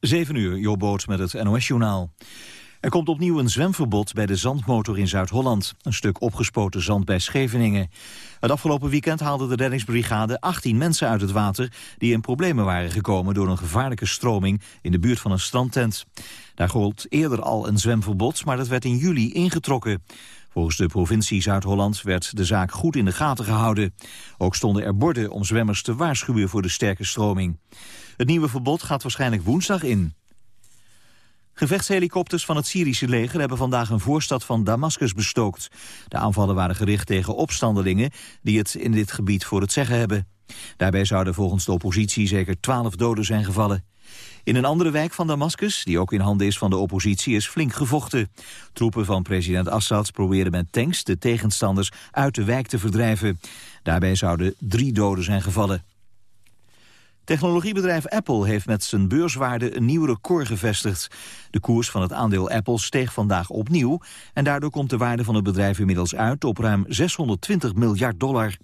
7 uur, Jobboot met het NOS-journaal. Er komt opnieuw een zwemverbod bij de zandmotor in Zuid-Holland. Een stuk opgespoten zand bij Scheveningen. Het afgelopen weekend haalde de reddingsbrigade 18 mensen uit het water... die in problemen waren gekomen door een gevaarlijke stroming... in de buurt van een strandtent. Daar gold eerder al een zwemverbod, maar dat werd in juli ingetrokken. Volgens de provincie Zuid-Holland werd de zaak goed in de gaten gehouden. Ook stonden er borden om zwemmers te waarschuwen voor de sterke stroming. Het nieuwe verbod gaat waarschijnlijk woensdag in. Gevechtshelikopters van het Syrische leger hebben vandaag een voorstad van Damascus bestookt. De aanvallen waren gericht tegen opstandelingen die het in dit gebied voor het zeggen hebben. Daarbij zouden volgens de oppositie zeker twaalf doden zijn gevallen. In een andere wijk van Damascus, die ook in handen is van de oppositie, is flink gevochten. Troepen van president Assad proberen met tanks de tegenstanders uit de wijk te verdrijven. Daarbij zouden drie doden zijn gevallen. Technologiebedrijf Apple heeft met zijn beurswaarde een nieuw record gevestigd. De koers van het aandeel Apple steeg vandaag opnieuw... en daardoor komt de waarde van het bedrijf inmiddels uit op ruim 620 miljard dollar.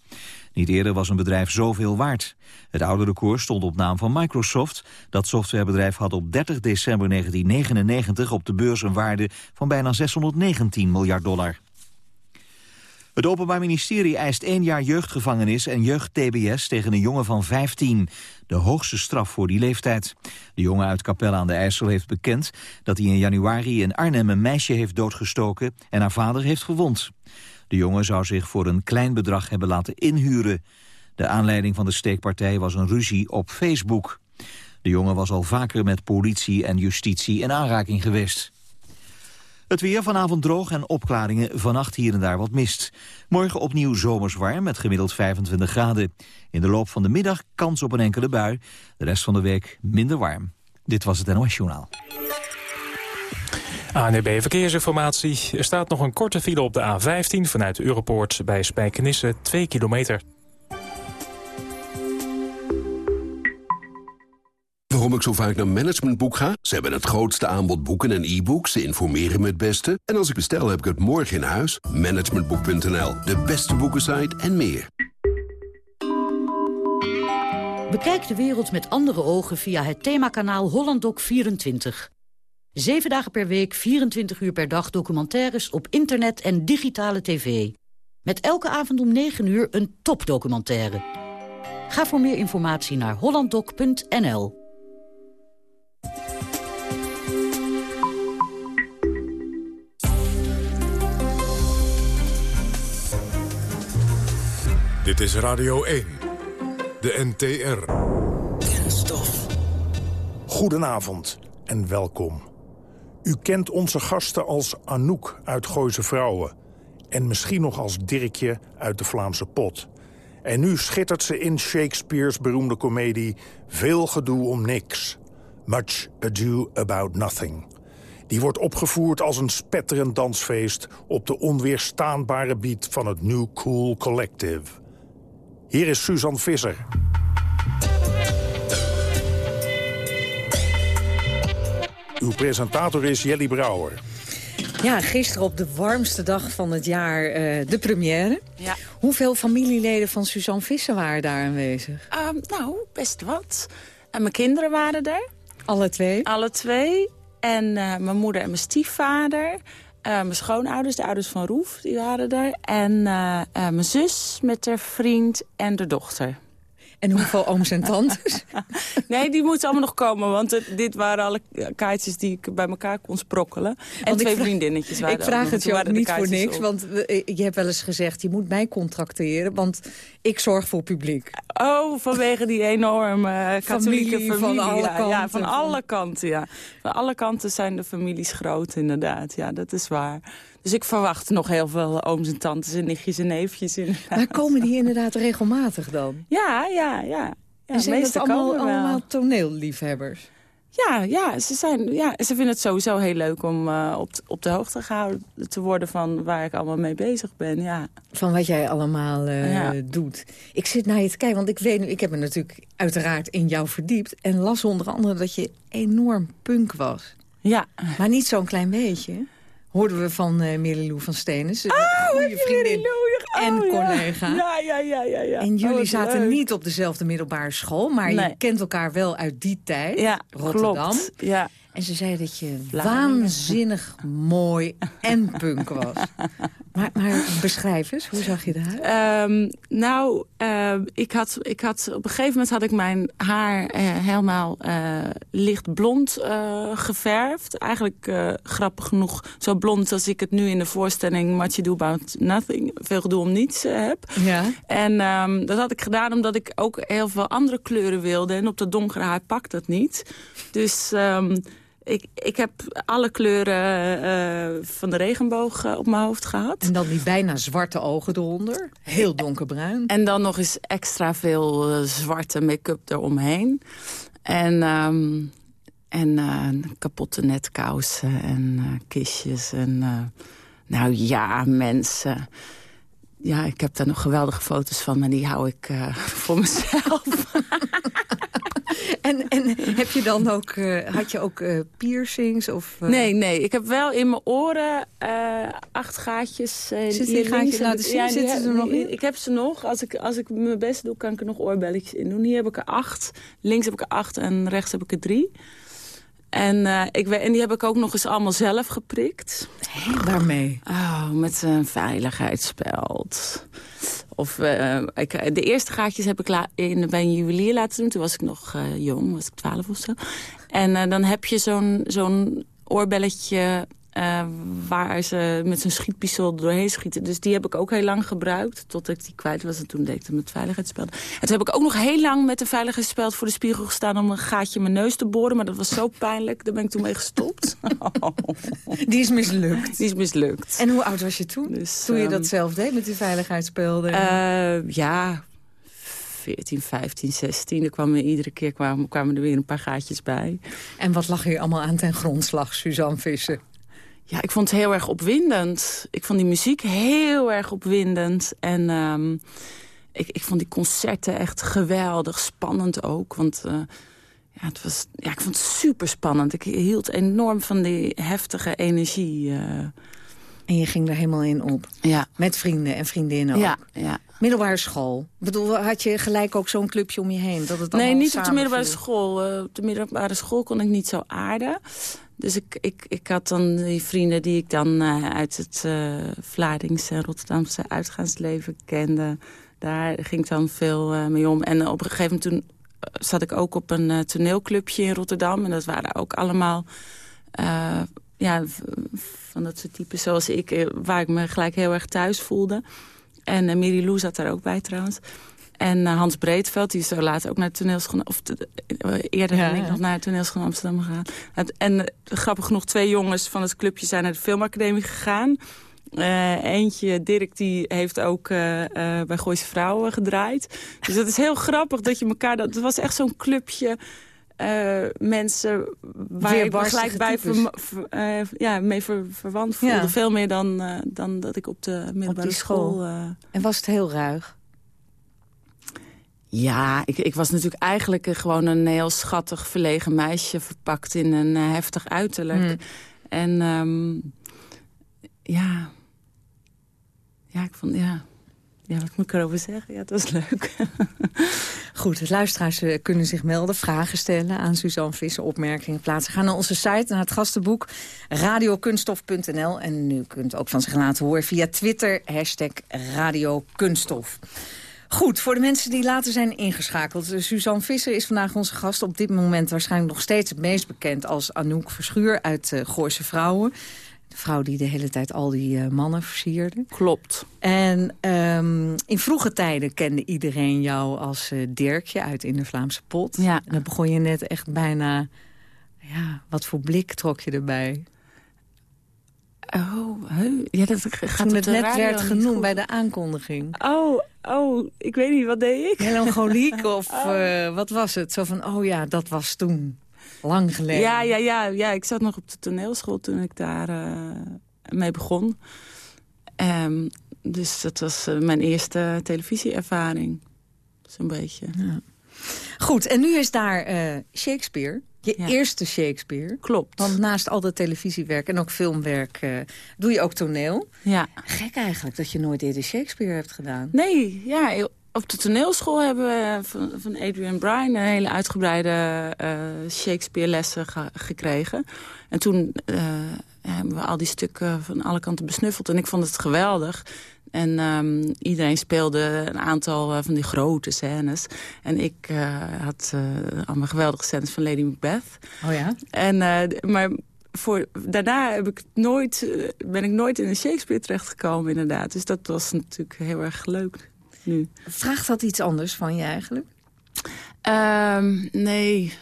Niet eerder was een bedrijf zoveel waard. Het oude record stond op naam van Microsoft. Dat softwarebedrijf had op 30 december 1999 op de beurs een waarde van bijna 619 miljard dollar. Het Openbaar Ministerie eist één jaar jeugdgevangenis en jeugd-TBS tegen een jongen van 15. De hoogste straf voor die leeftijd. De jongen uit Capelle aan de IJssel heeft bekend dat hij in januari in Arnhem een meisje heeft doodgestoken en haar vader heeft gewond. De jongen zou zich voor een klein bedrag hebben laten inhuren. De aanleiding van de steekpartij was een ruzie op Facebook. De jongen was al vaker met politie en justitie in aanraking geweest. Het weer vanavond droog en opklaringen, vannacht hier en daar wat mist. Morgen opnieuw zomers warm met gemiddeld 25 graden. In de loop van de middag kans op een enkele bui. De rest van de week minder warm. Dit was het NOS Journaal. ANB Verkeersinformatie. Er staat nog een korte file op de A15 vanuit Europoort bij Spijkenisse, 2 kilometer. Waarom ik zo vaak naar Managementboek ga? Ze hebben het grootste aanbod boeken en e-books. Ze informeren me het beste. En als ik bestel, heb ik het morgen in huis. Managementboek.nl, de beste boekensite en meer. Bekijk de wereld met andere ogen via het themakanaal HollandDoc24. Zeven dagen per week, 24 uur per dag documentaires op internet en digitale tv. Met elke avond om 9 uur een topdocumentaire. Ga voor meer informatie naar hollanddoc.nl. Dit is Radio 1, de NTR. Kenstof. Goedenavond en welkom. U kent onze gasten als Anouk uit Gooise Vrouwen... en misschien nog als Dirkje uit de Vlaamse Pot. En nu schittert ze in Shakespeare's beroemde komedie... Veel gedoe om niks. Much ado about nothing. Die wordt opgevoerd als een spetterend dansfeest... op de onweerstaanbare beat van het New Cool Collective. Hier is Suzanne Visser. Uw presentator is Jelly Brouwer. Ja, gisteren op de warmste dag van het jaar uh, de première. Ja. Hoeveel familieleden van Suzanne Visser waren daar aanwezig? Um, nou, best wat. En mijn kinderen waren er. Alle twee? Alle twee. En uh, mijn moeder en mijn stiefvader. Uh, mijn schoonouders, de ouders van Roef, die waren er. En mijn zus met haar vriend en de dochter. En hoeveel ooms en tantes? nee, die moeten allemaal nog komen. Want het, dit waren alle kaartjes die ik bij elkaar kon sprokkelen. En twee vriendinnetjes waren Ik vraag het je ook niet voor niks. Want je hebt wel eens gezegd, je moet mij contracteren. Want ik zorg voor publiek. Oh, vanwege die enorme katholieke familie. Van alle ja, kanten. Ja, van alle kanten, ja. Van alle kanten zijn de families groot, inderdaad. Ja, dat is waar. Dus ik verwacht nog heel veel ooms en tantes en nichtjes en neefjes. Inderdaad. Maar komen die inderdaad regelmatig dan? Ja, ja, ja. ja en zijn het allemaal, allemaal toneelliefhebbers? Ja, ja, ze, zijn, ja, ze vinden het sowieso heel leuk om uh, op, op de hoogte gehouden te worden van waar ik allemaal mee bezig ben. Ja. Van wat jij allemaal uh, ja. doet. Ik zit naar je te kijken, want ik weet nu, ik heb me natuurlijk uiteraard in jou verdiept. En las onder andere dat je enorm punk was. Ja. Maar niet zo'n klein beetje hoorden we van uh, Merilou van Stenen. Oh, goede vriendin. en Oh, ja. collega. Ja, ja, ja, ja. ja. En Oh, jullie zaten leuk. niet op dezelfde middelbare school... maar je kent elkaar wel uit die tijd, Ja, Rotterdam. klopt. Ja. En ze zei dat je waanzinnig mooi en punk was. Maar, maar beschrijf eens, hoe zag je eruit? Ehm, nou, ehm, ik had, ik had, op een gegeven moment had ik mijn haar eh, helemaal eh, licht blond eh, geverfd. Eigenlijk grappig genoeg zo blond als ik het nu in de voorstelling Much Ado About Nothing, Veel gedoe om niets heb. Ja. En ehm, dat had ik gedaan omdat ik ook heel veel andere kleuren wilde. En op dat donkere haar pakt dat niet. Dus ik, ik heb alle kleuren eh, van de regenboog eh, op mijn hoofd gehad. En dan die bijna zwarte ogen eronder. Heel donkerbruin. En dan nog eens extra veel eh, zwarte make-up eromheen. En, ehm, en eh, kapotte netkousen en eh, kistjes. En, eh, nou ja, mensen. Ja, ik heb daar nog geweldige foto's van, maar die hou ik eh, voor mezelf. En, en heb je dan ook, eh, had je ook eh, piercings? Of, eh, Nee, nee. Ik heb wel in mijn oren acht gaatjes. Zitten die gaatjes? Laten zien, die zitten ze er nog in? Ik heb ze nog. Als ik, als ik mijn best doe, kan ik er nog oorbelletjes in doen. Hier heb ik er acht. Links heb ik er acht en rechts heb ik er drie. En, eh, ik, en die heb ik ook nog eens allemaal zelf geprikt. Hé, waarmee? Oh, met een veiligheidsspeld. Of, eh, ik, de eerste gaatjes heb ik in, bij een juwelier laten doen. Toen was ik nog eh, jong, was ik twaalf of zo. En dan heb je zo'n zo'n oorbelletje... eh, waar ze met zo'n schietpistool doorheen schieten. Dus die heb ik ook heel lang gebruikt. Tot ik die kwijt was. En toen deed ik het met veiligheidsspeld. En toen heb ik ook nog heel lang met een veiligheidsspeld voor de spiegel gestaan... om een gaatje in mijn neus te boren. Maar dat was zo pijnlijk. Daar ben ik toen mee gestopt. Die is mislukt. Die is mislukt. En hoe oud was je toen? Dus, toen je ehm, dat zelf deed met die veiligheidsspelden? Eh, ja, 14, 15, 16. Er kwamen iedere keer kwamen, kwamen er weer een paar gaatjes bij. en wat lag hier allemaal aan ten grondslag, Suzanne Visser? Ja, ik vond het heel erg opwindend. Ik vond die muziek heel erg opwindend. En ehm, ik, ik vond die concerten echt geweldig, spannend ook. Want eh, ja, het was, ja, ik vond het super spannend. Ik hield enorm van die heftige energie. eh. En je ging er helemaal in op. ja. Met vrienden en vriendinnen ook. Ja. Middelbare school. Ik bedoel, had je gelijk ook zo'n clubje om je heen? Dat het Nee, niet op de middelbare school. Eh, op de middelbare school kon ik niet zo aarden. Dus ik, ik, ik had dan die vrienden die ik dan eh, uit het eh Vlaardingse en Rotterdamse uitgaansleven kende. Daar ging dan veel eh, mee om. En op een gegeven moment toen zat ik ook op een toneelclubje in Rotterdam. En dat waren ook allemaal ja, van dat soort typen zoals ik, waar ik me gelijk heel erg thuis voelde. En uh, Miri Lou zat daar ook bij trouwens. En eh, Hans Breedveld, die is zo later ook naar het toneelschool... of te- eh, eerder Ja, ben ik ja. nog naar het toneelschool Amsterdam gegaan. En eh, grappig genoeg, twee jongens van het clubje zijn naar de filmacademie gegaan. Eentje, Dirk, die heeft ook bij Gooise Vrouwen gedraaid. Dus dat is heel grappig dat je elkaar... Dat, het was echt zo'n clubje mensen waar ik gelijk bij ver- ja, mee ver- verwant voelde. Ja. Veel meer dan, dan dat ik op de middelbare school. school... En was het heel ruig? Ja, ik, ik was natuurlijk eigenlijk eh, gewoon een heel schattig, verlegen meisje... verpakt in een eh, heftig uiterlijk. Hmm. En ehm, ja... Ja, ik vond... Ja. ja, wat moet ik erover zeggen? Ja, het was leuk. Goed, luisteraars eh, kunnen zich melden, vragen stellen aan Suzanne Visser, opmerkingen plaatsen. Ga naar onze site, naar het gastenboek radiokunstof.nl. En u kunt ook van zich laten horen via Twitter, hashtag radiokunststof. Goed, voor de mensen die later zijn ingeschakeld. eh, Suzanne Visser is vandaag onze gast. Op dit moment waarschijnlijk nog steeds het meest bekend als Anouk Verschuur uit uh, Gooise Vrouwen. De vrouw die de hele tijd al die uh, mannen versierde. Klopt. En um, in vroege tijden kende iedereen jou als uh, Dirkje uit In de Vlaamse Pot. Ja. En dan begon je net echt bijna... Ja, wat voor blik trok je erbij? Oh, ja, dat gaat Toen het net werd genoemd bij de aankondiging. Oh, oh, ik weet niet, wat deed ik? Melancholiek of uh, wat was het? Zo van, oh ja, dat was toen. Lang geleden. Ja, ja, ja, ja. Ik zat nog op de toneelschool toen ik daar uh, mee begon. Um, dus dat was uh, mijn eerste televisieervaring. Zo'n beetje. Ja. Goed, en nu is daar eh, Shakespeare. Je eerste Shakespeare. Klopt. Want naast al dat televisiewerk en ook filmwerk... Uh, doe je ook toneel. Ja. Gek eigenlijk dat je nooit eerder Shakespeare hebt gedaan. Nee, ja, op de toneelschool hebben we van, van Adrian Bryan... een hele uitgebreide uh, Shakespeare-lessen ge gekregen. En toen uh, hebben we al die stukken van alle kanten besnuffeld. En ik vond het geweldig. En um, iedereen speelde een aantal uh, van die grote scènes. En ik uh, had uh, allemaal geweldige scènes van Lady Macbeth. Oh ja? En, maar voor, daarna heb ik nooit, ben ik nooit in een Shakespeare terechtgekomen inderdaad. Dus dat was natuurlijk heel erg leuk nu. Vraagt dat iets anders van je eigenlijk? Um, nee,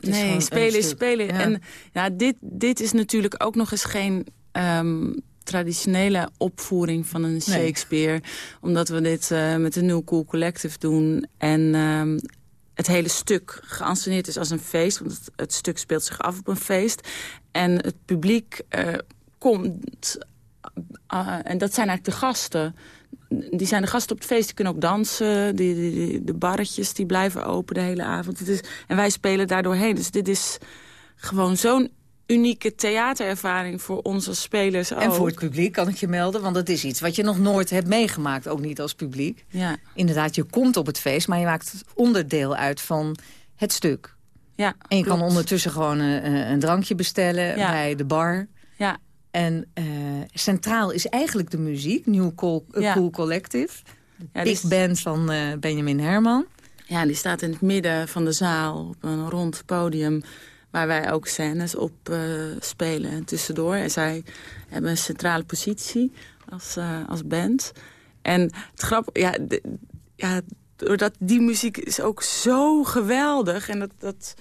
nee spelen is spelen. Ja. En ja, dit, dit is natuurlijk ook nog eens geen... Um, traditionele opvoering van een Shakespeare. Nee. Omdat we dit uh, met de New Cool Collective doen. En uh, het hele stuk geanceneerd is als een feest. Want het, het, stuk speelt zich af op een feest. En het publiek uh, komt... Uh, en dat zijn eigenlijk de gasten. Die zijn de gasten op het feest, die kunnen ook dansen. Die, die, die, de barretjes die blijven open de hele avond. Het is, en wij spelen daardoorheen. Dus dit is gewoon zo'n unieke theaterervaring voor ons als spelers ook. En voor het publiek kan ik je melden, want het is iets wat je nog nooit hebt meegemaakt, ook niet als publiek. Ja. Inderdaad, je komt op het feest, maar je maakt onderdeel uit van het stuk. Ja, en je klopt. kan ondertussen gewoon een, een drankje bestellen ja. bij de bar. Ja. En uh, centraal is eigenlijk de muziek, New Cool, ja. cool Collective. Ja, Big band van uh, Benjamin Herman. Ja, die staat in het midden van de zaal op een rond podium waar wij ook scènes op uh, spelen en tussendoor. En zij hebben een centrale positie als, uh, als band. En het grappige, ja, ja, doordat die muziek is ook zo geweldig. En dat, dat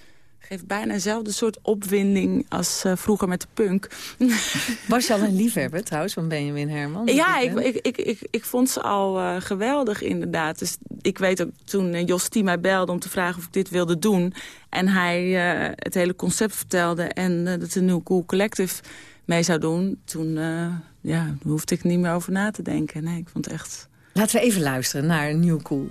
geeft bijna dezelfde soort opwinding als uh, vroeger met de punk. Was je al een liefhebber trouwens van Benjamin Herman? Ja, ik, ik, ik, ik, ik vond ze al uh, geweldig inderdaad. Dus ik weet ook toen uh, Jos T mij belde om te vragen of ik dit wilde doen. En hij het hele concept vertelde en dat de New Cool Collective mee zou doen. Toen ja, hoefde ik niet meer over na te denken. Nee, ik vond echt... Laten we even luisteren naar New Cool.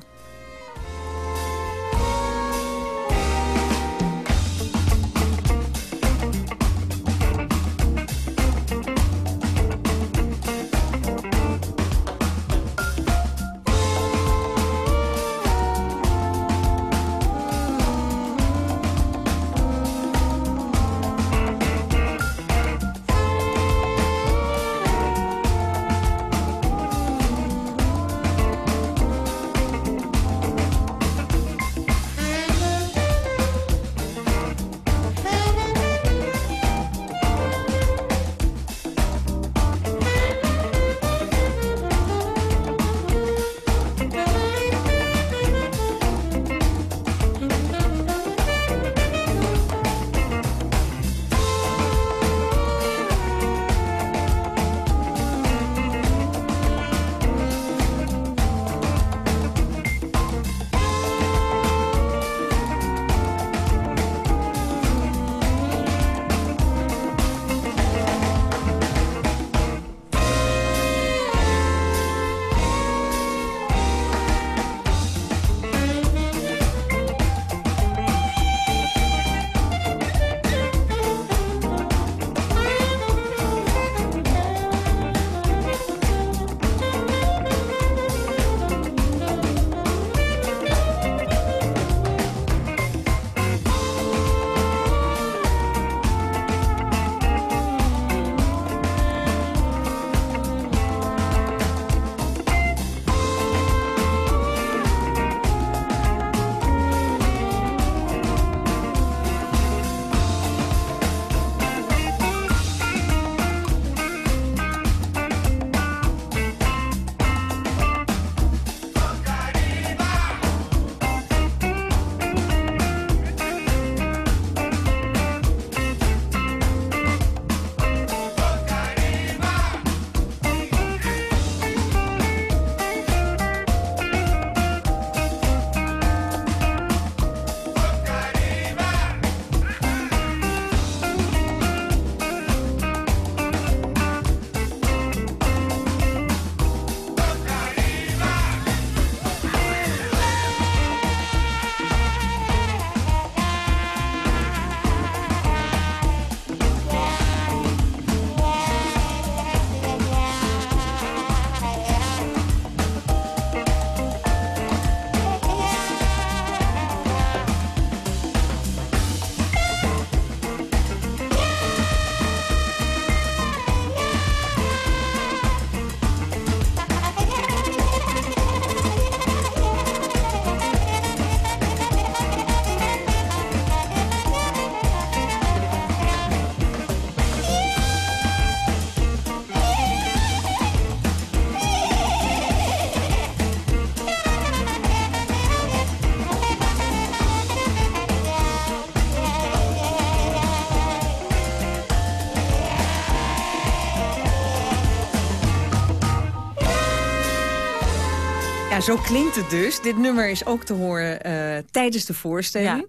Zo klinkt het dus. Dit nummer is ook te horen uh, tijdens de voorstelling.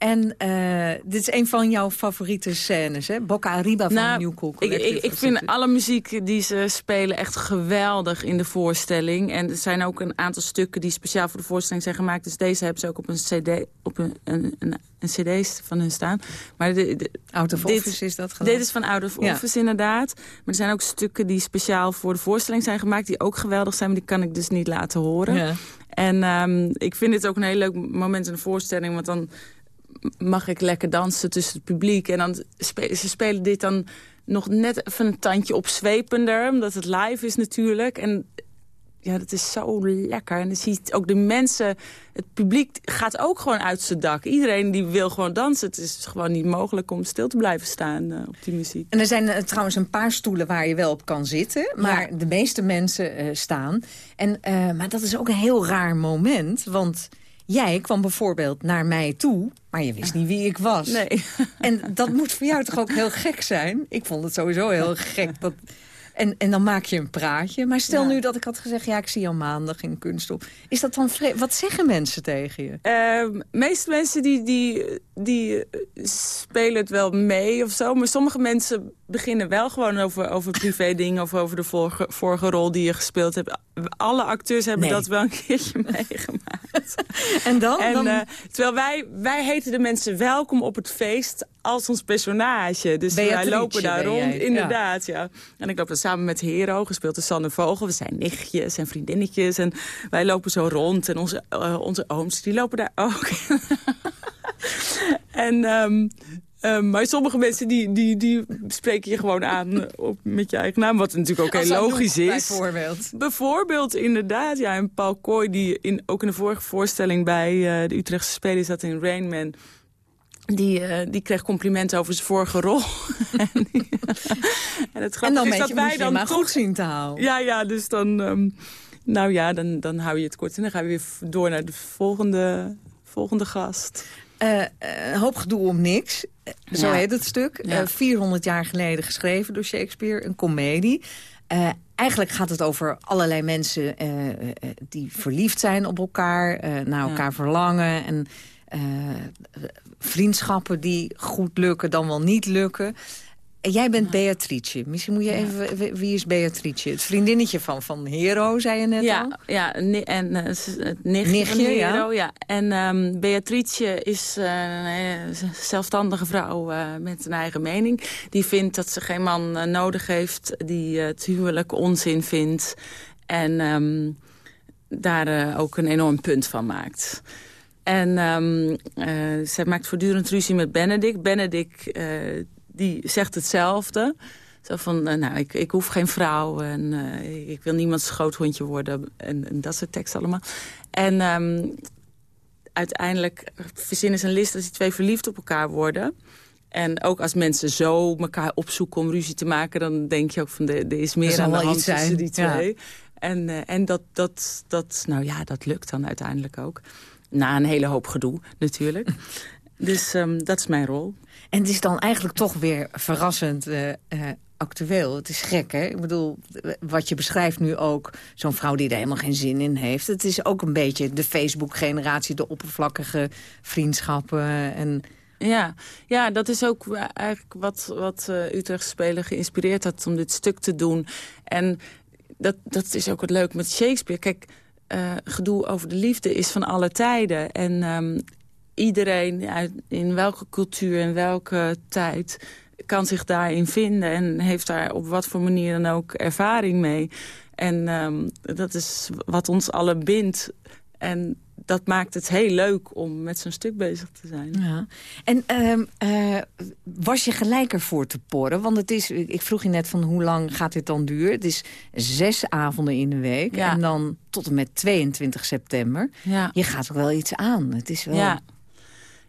En uh, dit is een van jouw favoriete scènes, hè? Boca Arriba van nou, New Cool ik, ik, ik, vind alle muziek die ze spelen echt geweldig in de voorstelling. En er zijn ook een aantal stukken die speciaal voor de voorstelling zijn gemaakt. Dus deze hebben ze ook op een cd, op een, een, een, een cd van hun staan. Maar de, de, Out of dit, Office is dat gedaan? Dit is van Out of Office inderdaad. Maar er zijn ook stukken die speciaal voor de voorstelling zijn gemaakt... die ook geweldig zijn, maar die kan ik dus niet laten horen. Ja. En um, ik vind dit ook een heel leuk moment in de voorstelling... want dan mag ik lekker dansen tussen het publiek. En dan spelen ze spelen dit dan nog net even een tandje opzwepender. Omdat het live is natuurlijk. En ja, dat is zo lekker. En dan ziet ook de mensen, het publiek gaat ook gewoon uit zijn dak. Iedereen die wil gewoon dansen. Het is gewoon niet mogelijk om stil te blijven staan uh, op die muziek. En er zijn uh, trouwens een paar stoelen waar je wel op kan zitten. Maar de meeste mensen uh, staan. En, maar dat is ook een heel raar moment. Want Jij kwam bijvoorbeeld naar mij toe, maar je wist niet wie ik was. Nee. En dat moet voor jou toch ook heel gek zijn? Ik vond het sowieso heel gek dat en, en dan maak je een praatje. Maar stel nu dat ik had gezegd, ja, ik zie jou maandag in kunstop. Is dat dan Wat zeggen mensen tegen je? Uh, meeste mensen die, die, die spelen het wel mee of zo. Maar sommige mensen beginnen wel gewoon over, over privé dingen... of over de vorige, vorige rol die je gespeeld hebt. Alle acteurs hebben dat wel een keertje meegemaakt. en dan? En, Uh, terwijl wij, wij heten de mensen welkom op het feest als ons personage. Dus wij lopen daar rond, inderdaad. Ja. En ik loop dan samen met Hero, gespeeld door Sanne Vogel. We zijn nichtjes en vriendinnetjes. En wij lopen zo rond. En onze, uh, onze ooms, die lopen daar ook. en... Um, um, maar sommige mensen die, die, die spreken je gewoon aan op, met je eigen naam. Wat natuurlijk ook heel logisch is. Bijvoorbeeld. Bijvoorbeeld, inderdaad. Ja, en Paul Kooi, die in, ook in de vorige voorstelling bij uh, de Utrechtse Spelen zat in Rain Man die, uh, die kreeg complimenten over zijn vorige rol. en, het en dan is dat wij dan maar goed zien te houden. Ja, ja, dus dan... Um, nou ja, dan, dan hou je het kort en dan gaan we weer door naar de volgende, volgende gast. Uh, een hoop gedoe om niks. Zo heet het stuk. Ja. 400 jaar geleden geschreven door Shakespeare. Een komedie. Uh, eigenlijk gaat het over allerlei mensen die verliefd zijn op elkaar. naar elkaar verlangen. En vriendschappen die goed lukken dan wel niet lukken. En jij bent Beatrice. Misschien moet je even... Wie is Beatrice? Het vriendinnetje van, van Hero, zei je net ja, al? Ja, en uh, het nichtje, nichtje van Hero. Ja. ja. En um, Beatrice is uh, een zelfstandige vrouw uh, met een eigen mening. Die vindt dat ze geen man nodig heeft. Die het huwelijk onzin vindt. En um, daar ook een enorm punt van maakt. En um, uh, zij maakt voortdurend ruzie met Benedict. Benedict uh, die zegt hetzelfde. Zo van, uh, nou, ik, ik hoef geen vrouw en ik wil niemands schoothondje worden. En, en, dat soort teksten allemaal. En um, uiteindelijk verzinnen ze een list dat die twee verliefd op elkaar worden. En ook als mensen zo elkaar opzoeken om ruzie te maken... dan denk je ook van, er is meer aan de hand tussen die twee. Ja. En, en dat, dat, dat, nou ja, dat lukt dan uiteindelijk ook. Na een hele hoop gedoe, natuurlijk. dus um, dat is mijn rol. En het is dan eigenlijk toch weer verrassend uh, uh, actueel. Het is gek, hè? Ik bedoel, wat je beschrijft nu ook... zo'n vrouw die er helemaal geen zin in heeft. Het is ook een beetje de Facebook-generatie... de oppervlakkige vriendschappen en... Ja, ja, dat is ook eigenlijk wat, wat uh, Utrecht Spelen geïnspireerd had om dit stuk te doen. En dat, dat is ook het leuk met Shakespeare. Kijk, uh, gedoe over de liefde is van alle tijden. En um, iedereen uit, in welke cultuur en welke tijd kan zich daarin vinden... en heeft daar op wat voor manier dan ook ervaring mee. En um, dat is wat ons allen bindt. En dat maakt het heel leuk om met zo'n stuk bezig te zijn. Ja. En um, uh, was je gelijk ervoor te porren? Want het is, ik vroeg je net van hoe lang gaat dit dan duren? Het is zes avonden in de week. Ja. En dan tot en met 22 september. Ja. Je gaat ook wel iets aan. Het is wel... Ja,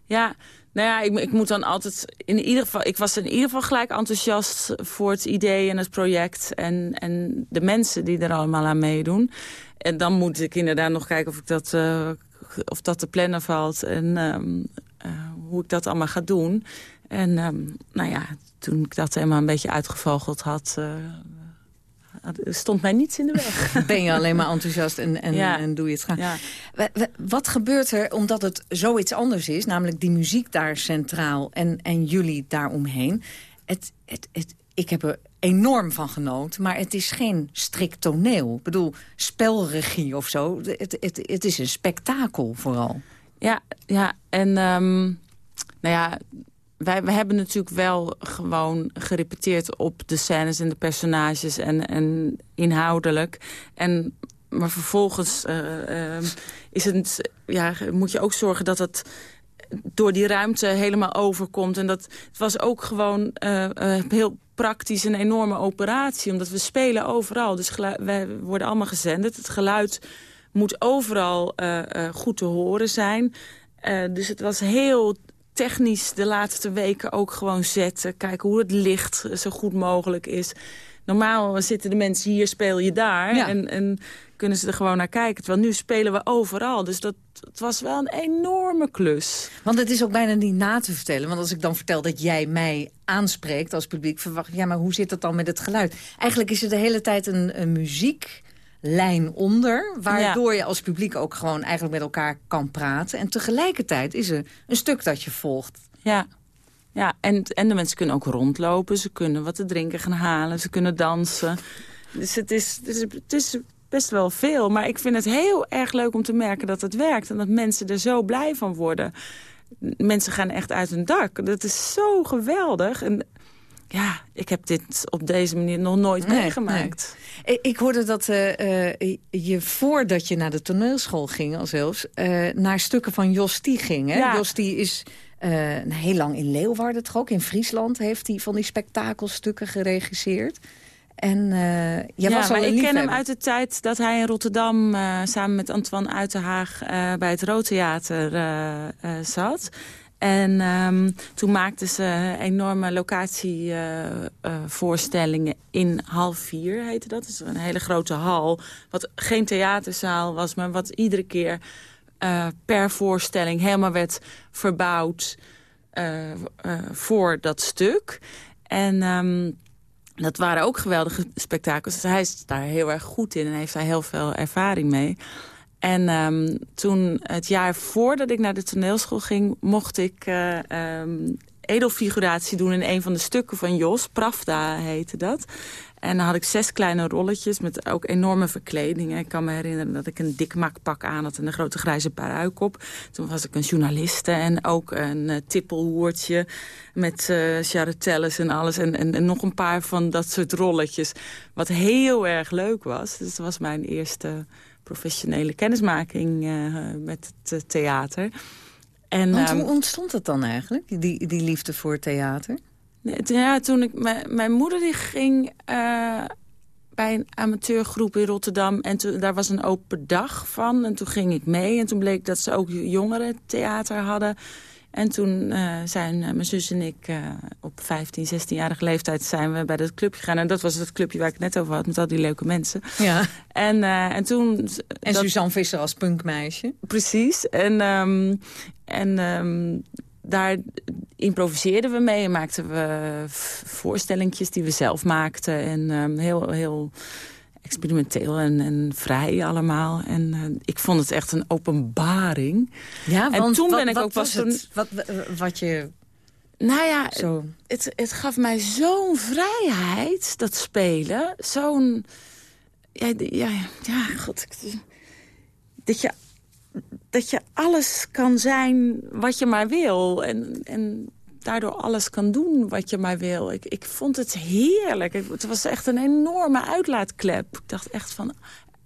ja. Nou ja, ik, ik, moet dan altijd... In ieder geval, ik was in ieder geval gelijk enthousiast voor het idee en het project. En, en de mensen die er allemaal aan meedoen. En dan moet ik inderdaad nog kijken of, ik dat, uh, of dat te plannen valt. En um, uh, hoe ik dat allemaal ga doen. En um, nou ja, toen ik dat helemaal een beetje uitgevogeld had... Uh, stond mij niets in de weg. Ben je alleen maar enthousiast en, en, en doe je het graag. Ja. Wat gebeurt er, omdat het zoiets anders is... namelijk die muziek daar centraal en, en jullie daaromheen... Het, het, het, ik heb er enorm van genoten, maar het is geen strikt toneel. Ik bedoel, spelregie of zo. Het, het, het is een spektakel vooral. Ja, ja en um, nou ja, wij, hebben natuurlijk wel gewoon gerepeteerd op de scènes en de personages en, en inhoudelijk. En, maar vervolgens uh, uh, is het, ja, moet je ook zorgen dat het door die ruimte helemaal overkomt. En dat het was ook gewoon uh, uh, heel praktisch een enorme operatie. Omdat we spelen overal. Dus we worden allemaal gezenderd. Het geluid moet overal uh, goed te horen zijn. dus het was heel technisch de laatste weken ook gewoon zetten. Kijken hoe het licht zo goed mogelijk is. Normaal zitten de mensen hier, speel je daar. En, en kunnen ze er gewoon naar kijken. Terwijl nu spelen we overal. Dus dat, het was wel een enorme klus. Want het is ook bijna niet na te vertellen. Want als ik dan vertel dat jij mij aanspreekt als publiek... verwacht ja, maar hoe zit het dan met het geluid? Eigenlijk is er de hele tijd een, een muzieklijn onder... waardoor je als publiek ook gewoon eigenlijk met elkaar kan praten. En tegelijkertijd is er een stuk dat je volgt. Ja, ja en, en de mensen kunnen ook rondlopen. Ze kunnen wat te drinken gaan halen. Ze kunnen dansen. Dus het is, het is, het is best wel veel. Maar ik vind het heel erg leuk om te merken dat het werkt. En dat mensen er zo blij van worden. Mensen gaan echt uit hun dak. Dat is zo geweldig. En ja, ik heb dit op deze manier nog nooit meegemaakt. Nee. Ik hoorde dat uh, je voordat je naar de toneelschool ging, al zelfs... Uh, naar stukken van Jostie ging. Hè? Ja. Jostie is heel lang in Leeuwarden toch ook. In Friesland heeft hij van die spektakelstukken geregisseerd. En uh, ja, was maar ik ken hem uit de tijd dat hij in Rotterdam... Uh, samen met Antoine Uitenhaag bij het Roodtheater zat. En um, toen maakten ze enorme locatievoorstellingen in hal 4, heette dat. is een hele grote hal, wat geen theaterzaal was... maar wat iedere keer per voorstelling helemaal werd verbouwd voor dat stuk. En... Um, dat waren ook geweldige spektakels. Dus hij is daar heel erg goed in en heeft daar heel veel ervaring mee. En um, toen, het jaar voordat ik naar de toneelschool ging... mocht ik um, edelfiguratie doen in een van de stukken van Jos. Pravda heette dat. En dan had ik zes kleine rolletjes met ook enorme verkledingen. Ik kan me herinneren dat ik een dikmakpak aan had en een grote grijze paruik op. Toen was ik een journaliste en ook een uh, tippelhoertje met uh, charretelles en alles. En, en, en, nog een paar van dat soort rolletjes. Wat heel erg leuk was. Dus dat was mijn eerste professionele kennismaking uh, met het theater. En, Want hoe ehm, ontstond dat dan eigenlijk, die, die liefde voor theater? Ja, toen ik, mijn, moeder die ging uh, bij een amateurgroep in Rotterdam. En toen, daar was een open dag van. En toen ging ik mee. En toen bleek dat ze ook jongeren theater hadden. En toen uh, zijn uh, mijn zus en ik op 15, 16-jarige leeftijd zijn we bij dat clubje gegaan. En dat was het clubje waar ik het net over had, met al die leuke mensen. Ja. En, en toen... En Suzanne Visser als punkmeisje. Precies. En, um, en um, daar improviseerden we mee en maakten we voorstellingjes die we zelf maakten. En um, heel, heel experimenteel en, en vrij allemaal. En uh, ik vond het echt een openbaring. Ja, want en toen wat, ben ik ook pas toen... Wat, wat je... Nou ja, zo... het, het gaf mij zo'n vrijheid, dat spelen. Zo'n... Ja, ja, ja, god. Dat je dat je alles kan zijn wat je maar wil. En, en daardoor alles kan doen wat je maar wil. Ik, ik vond het heerlijk. Het was echt een enorme uitlaatklep. Ik dacht echt van,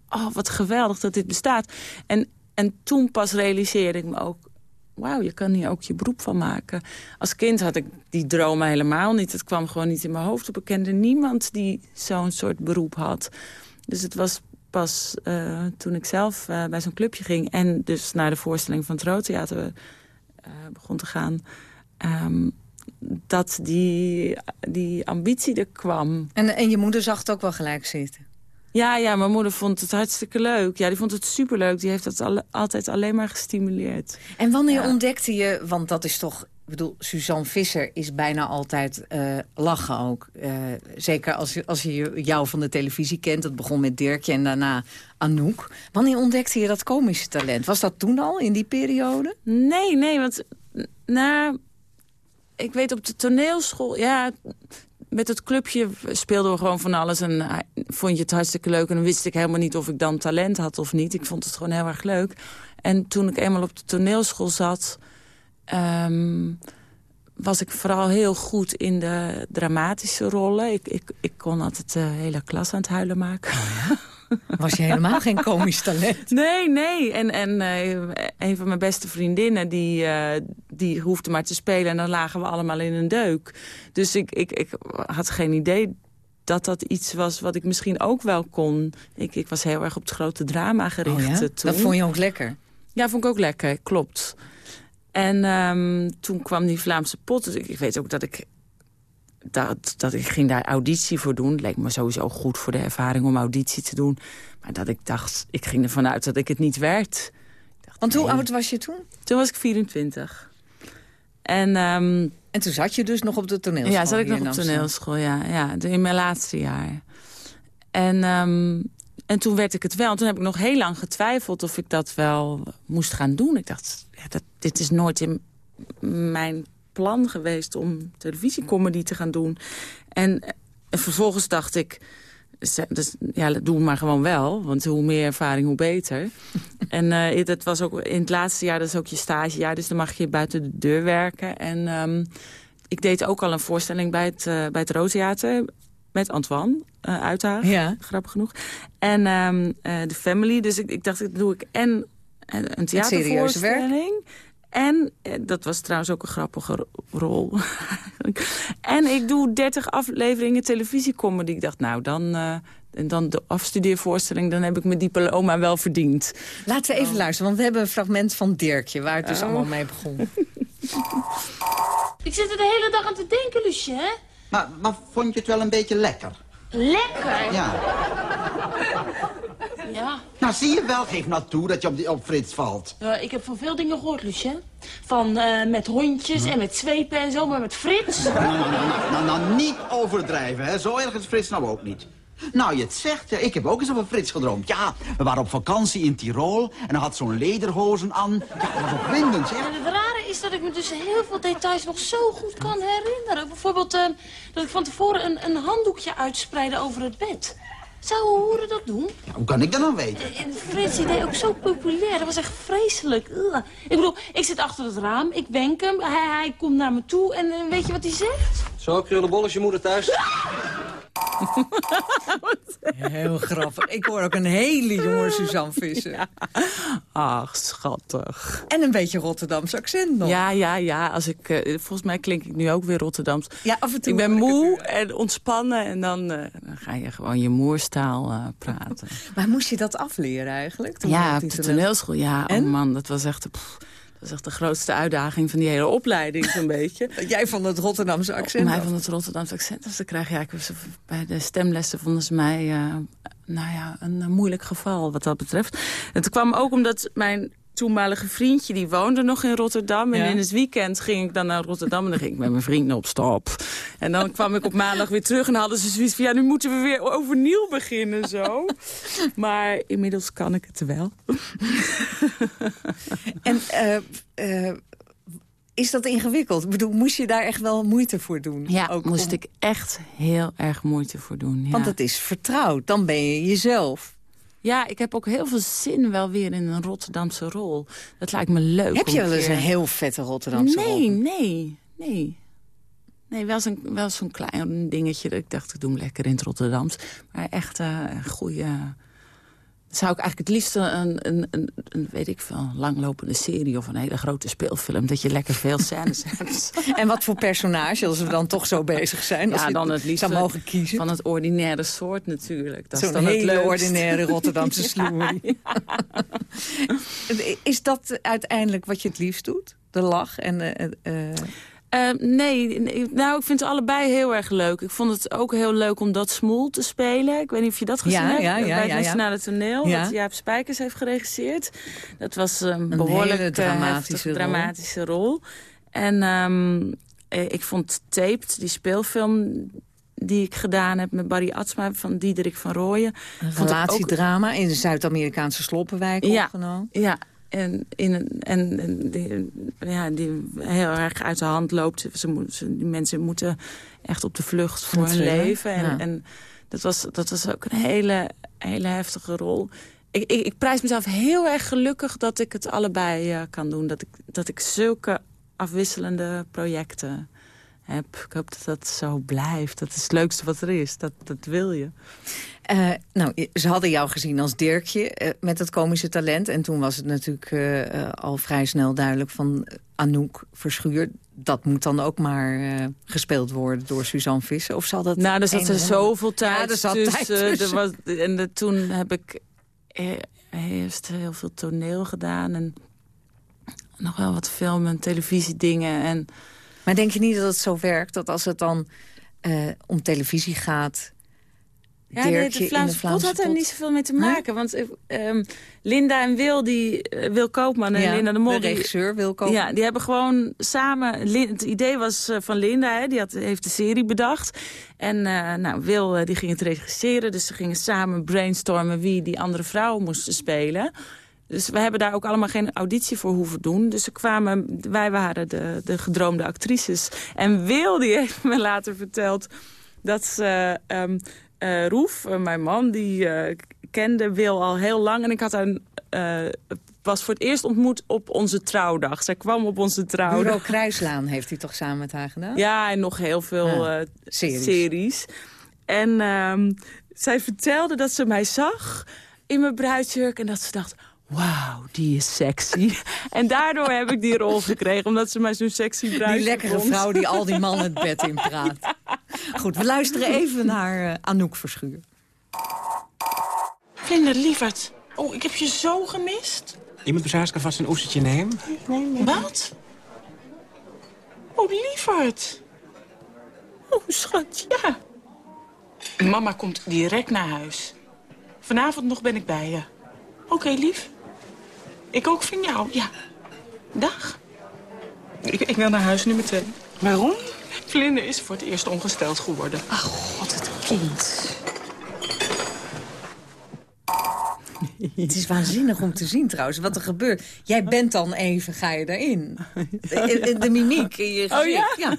oh, wat geweldig dat dit bestaat. En, en toen pas realiseerde ik me ook... wauw, je kan hier ook je beroep van maken. Als kind had ik die dromen helemaal niet. Het kwam gewoon niet in mijn hoofd. Ik kende niemand die zo'n soort beroep had. Dus het was pas uh, toen ik zelf uh, bij zo'n clubje ging... en dus naar de voorstelling van het Roodtheater uh, begon te gaan... Um, dat die, die ambitie er kwam. En, en je moeder zag het ook wel gelijk zitten? Ja, ja, mijn moeder vond het hartstikke leuk. Ja, die vond het superleuk. Die heeft dat al, altijd alleen maar gestimuleerd. En wanneer ontdekte je, want dat is toch ik bedoel, Suzanne Visser is bijna altijd uh, lachen ook. Uh, zeker als, je, als je jou van de televisie kent. Dat begon met Dirkje en daarna Anouk. Wanneer ontdekte je dat komische talent? Was dat toen al, in die periode? Nee, nee, want... Nou, ik weet op de toneelschool... Ja, met het clubje speelden we gewoon van alles. En uh, vond je het hartstikke leuk. En dan wist ik helemaal niet of ik dan talent had of niet. Ik vond het gewoon heel erg leuk. En toen ik eenmaal op de toneelschool zat... Um, was ik vooral heel goed in de dramatische rollen. Ik, ik, ik kon altijd de hele klas aan het huilen maken. Oh ja? Was je helemaal geen komisch talent? Nee, nee. En, en uh, een van mijn beste vriendinnen, die, uh, die hoefde maar te spelen... en dan lagen we allemaal in een deuk. Dus ik, ik, ik had geen idee dat dat iets was wat ik misschien ook wel kon. Ik, ik was heel erg op het grote drama gericht oh ja? toen. Dat vond je ook lekker? Ja, vond ik ook lekker, klopt. En um, toen kwam die Vlaamse pot. Dus ik, ik, weet ook dat ik, dat, dat ik ging daar auditie voor doen. Het leek me sowieso goed voor de ervaring om auditie te doen. Maar dat ik dacht, ik ging ervan uit dat ik het niet werd. Dacht, Want hoe oud was je toen? Toen was ik 24. En, um, en toen zat je dus nog op de toneelschool? Ja, zat ik nog op de toneelschool, ja, ja. In mijn laatste jaar. En um, en toen werd ik het wel. En toen heb ik nog heel lang getwijfeld of ik dat wel moest gaan doen. Ik dacht, ja, dat, dit is nooit in mijn plan geweest om televisiecomedy te gaan doen. En, en vervolgens dacht ik, dus, ja, doe maar gewoon wel. Want hoe meer ervaring, hoe beter. en uh, dat was ook in het laatste jaar, dat is ook je stagejaar. Dus dan mag je buiten de deur werken. En um, ik deed ook al een voorstelling bij het, uh, bij het Roodtheater met Antoine uh, Uithaag, ja. grappig genoeg. En um, uh, de Family. Dus ik, ik dacht, dat doe ik en een theatervoorstelling... En, eh, dat was trouwens ook een grappige rol. en ik doe 30 afleveringen televisiecomedy. Ik dacht, nou, dan, uh, en dan de afstudeervoorstelling... dan heb ik mijn diploma wel verdiend. Laten we even oh. luisteren, want we hebben een fragment van Dirkje... waar het dus oh. allemaal mee begon. ik zit er de hele dag aan te denken, Lucie, hè? Maar, maar vond je het wel een beetje lekker? Lekker? Ja. Ja. Nou, zie je wel, geef nou toe dat je op, die, op Frits valt. Ja, ik heb van veel dingen gehoord, Lucien. Van uh, met hondjes hm. en met zwepen en zo, maar met Frits... Nou, nou, nou, nou, nou, nou niet overdrijven, hè. Zo erg is Frits nou ook niet. Nou, je het zegt, ik heb ook eens over Frits gedroomd. Ja, we waren op vakantie in Tirol en hij had zo'n lederhozen aan. Ja, dat was opwindend, zeg. Is dat ik me dus heel veel details nog zo goed kan herinneren. Bijvoorbeeld uh, dat ik van tevoren een, een handdoekje uitspreidde over het bed. Zouden hoeren dat doen? Ja, hoe kan ik dat dan weten? En Frits idee ook zo populair. Dat was echt vreselijk. Ik bedoel, ik zit achter het raam, ik wenk hem, hij, hij komt naar me toe en uh, weet je wat hij zegt? Zo, krullenbol, is je moeder thuis? Heel grappig. Ik hoor ook een hele jonge Suzanne Visser. Ach, schattig. En een beetje Rotterdams accent nog. Ja, ja, ja. Als ik, uh, volgens mij klink ik nu ook weer Rotterdams. Ja, af en toe. Ik ben moe en ontspannen en dan, uh, dan, ga je gewoon je moerstaal uh, praten. maar moest je dat afleren eigenlijk? ja, op de toneelschool. Ja, en? oh man, dat was echt... Pff, is echt de grootste uitdaging van die hele opleiding, zo'n beetje. Jij van het Rotterdamse accent Mij van het Rotterdamse accent. Dus dan krijg je eigenlijk bij de stemlessen vonden ze mij... Uh, nou ja, een moeilijk geval wat dat betreft. Het kwam ook omdat mijn toenmalige vriendje, die woonde nog in Rotterdam. En in het weekend ging ik dan naar Rotterdam en dan ging ik met mijn vrienden op stap. En dan kwam ik op maandag weer terug en hadden ze zoiets van... ja, nu moeten we weer overnieuw beginnen zo. maar inmiddels kan ik het wel. en uh, uh, is dat ingewikkeld? Ik bedoel, moest je daar echt wel moeite voor doen? Ja, ook moest ik echt heel erg moeite voor doen. Ja. Want het is vertrouwd, dan ben je jezelf. Ja, ik heb ook heel veel zin wel weer in een Rotterdamse rol. Dat lijkt me leuk. Heb je wel eens een heel vette Rotterdamse nee, rol? Nee, nee, nee. Nee, wel zo'n wel zo'n klein dingetje. Dat ik dacht, ik doe hem lekker in het Rotterdams. Maar echt uh, een goede zou ik eigenlijk het liefst een, een, een, een, weet ik veel, langlopende serie of een hele grote speelfilm. Dat je lekker veel scènes hebt. En wat voor personage, als we dan toch zo bezig zijn? Als ja, dan het liefst mogen kiezen. van het ordinaire soort natuurlijk. Zo'n hele ordinaire Rotterdamse sloerie. Is dat uiteindelijk wat je het liefst doet? De lach en... Uh, uh, uh, nee, nou, ik vind het allebei heel erg leuk. Ik vond het ook heel leuk om dat smoel te spelen. Ik weet niet of je dat gezien ja, hebt. Ja, ja, bij het Nationale Toneel, dat Jaap Spijkers heeft geregeerd. Dat was een, een behoorlijk dramatische, heftige, dramatische rol. En um, ik vond Taped, die speelfilm die ik gedaan heb met Barry Atsma van Diederik van Rooyen. Een relatiedrama in de Zuid-Amerikaanse sloppenwijk ja, opgenomen. Ja, en, in, en, en die, ja, die heel erg uit de hand loopt. Ze, ze, die mensen moeten echt op de vlucht voor hun leven. En, en dat, was, dat was ook een hele, hele heftige rol. Ik, ik, ik, prijs mezelf heel erg gelukkig dat ik het allebei uh, kan doen. Dat ik, dat ik zulke afwisselende projecten heb. Ik hoop dat dat zo blijft. Dat is het leukste wat er is. Dat, dat wil je. Uh, nou, ze hadden jou gezien als Dirkje uh, met het komische talent. En toen was het natuurlijk uh, al vrij snel duidelijk van Anouk Verschuur. Dat moet dan ook maar gespeeld worden door Suzanne Visser. Of zal dat... Nou, er zat er zoveel tijd ja, er zat tussen. Tijd tussen. Was, en de, toen heb ik eerst heel veel toneel gedaan. En nog wel wat film- en televisiedingen. En maar denk je niet dat het zo werkt? Dat als het dan om televisie gaat... Ja, nee, de Vlaamse, pot had er niet zoveel mee te maken. Huh? Want um, Linda en Wil, die, uh, Wil Koopman en ja, Linda de Mol... de regisseur Wil Koopman. Ja, die hebben gewoon samen... Het idee was uh, van Linda, hè, die had, heeft de serie bedacht. En nou, Wil die ging het regisseren. Dus ze gingen samen brainstormen wie die andere vrouw moesten spelen... Dus we hebben daar ook allemaal geen auditie voor hoeven doen. Dus ze kwamen, wij waren de, de gedroomde actrices. En Wil die heeft me later verteld dat ze... Um, uh, Roef, uh, mijn man, die uh, kende Wil al heel lang. En ik had haar was voor het eerst ontmoet op onze trouwdag. Zij kwam op onze trouwdag. Bureau Kruislaan heeft hij toch samen met haar gedaan? Ja, en nog heel veel ja, series. series. En um, zij vertelde dat ze mij zag in mijn bruidsjurk. En dat ze dacht, wauw, die is sexy. en daardoor heb ik die rol gekregen, omdat ze mij zo'n sexy bruid Die lekkere vond. vrouw die al die mannen het bed in praat. Goed, we luisteren even naar uh, Anouk Verschuur. Vlinder, lieverd. Oh, ik heb je zo gemist. Je moet Bezaaska vast een oestertje nemen. Nee, nee. Wat? Oh, lieverd. Oh, schat, ja. Mama komt direct naar huis. Vanavond nog ben ik bij je. Oké, okay, lief. Ik ook van jou, ja. Dag. Ik, ik wil naar huis nu meteen. Waarom? Vlinder is voor het eerst ongesteld geworden. Ach, god, het kind. Het is waanzinnig om te zien trouwens, wat er gebeurt. Jij bent dan even, ga je daarin. De, de mimiek in je gezicht. Oh ja? ja?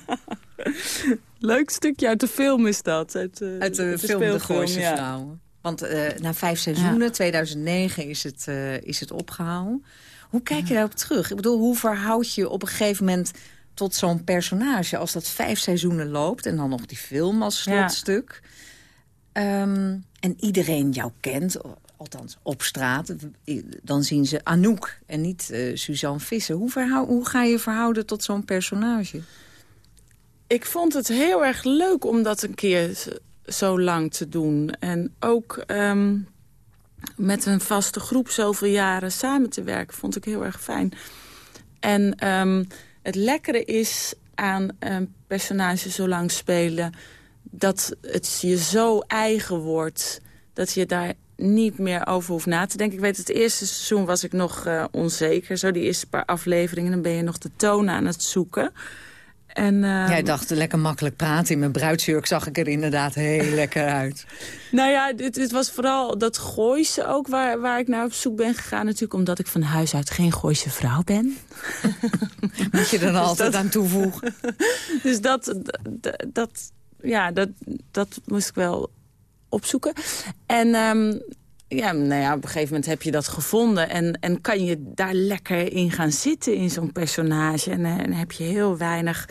Leuk stukje uit de film is dat. Uit, uh, uit de, de film De Gooise ja. Vrouwen. Want uh, na vijf seizoenen, ja. 2009, is het, uh, is het opgehouden. Hoe kijk je daarop terug? Ik bedoel, hoe verhoud je op een gegeven moment tot zo'n personage... als dat vijf seizoenen loopt en dan nog die film als slotstuk... Ja. Um, en iedereen jou kent, althans op straat... dan zien ze Anouk en niet uh, Suzanne Visser. Hoe, hoe ga je verhouden tot zo'n personage? Ik vond het heel erg leuk om dat een keer zo lang te doen. En ook um, met een vaste groep zoveel jaren samen te werken... vond ik heel erg fijn. En um, het lekkere is aan een personage zo lang spelen... dat het je zo eigen wordt dat je daar niet meer over hoeft na te denken. Ik weet, het eerste seizoen was ik nog uh, onzeker. Zo die eerste paar afleveringen, dan ben je nog de toon aan het zoeken... En, uh, Jij dacht, lekker makkelijk praten. In mijn bruidsjurk zag ik er inderdaad heel lekker uit. Nou ja, dit, dit was vooral dat Gooise ook waar, waar ik naar op zoek ben gegaan. Natuurlijk omdat ik van huis uit geen Gooise vrouw ben. Moet je er dan dus altijd dat, aan toevoegen. dus dat, dat, dat, ja, dat, dat moest ik wel opzoeken. En... Um, ja, nou ja, op een gegeven moment heb je dat gevonden... en, en kan je daar lekker in gaan zitten in zo'n personage. En, en heb je heel weinig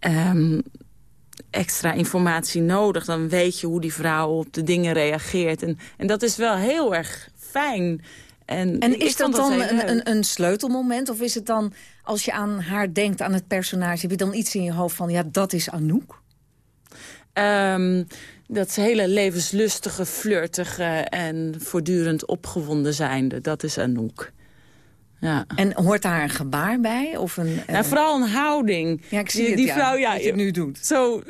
um, extra informatie nodig. Dan weet je hoe die vrouw op de dingen reageert. En, en dat is wel heel erg fijn. En, en is dat dan een, een, een, sleutelmoment? Of is het dan, als je aan haar denkt, aan het personage... heb je dan iets in je hoofd van, ja, dat is Anouk? Um, dat hele levenslustige, flirtige en voortdurend opgewonden zijnde. Dat is Anouk. Ja. En hoort daar een gebaar bij? Of een, uh... nou, vooral een houding. Ja, ik zie die, het, die ja, vrouw, ja, je nu doet. Zo, uh,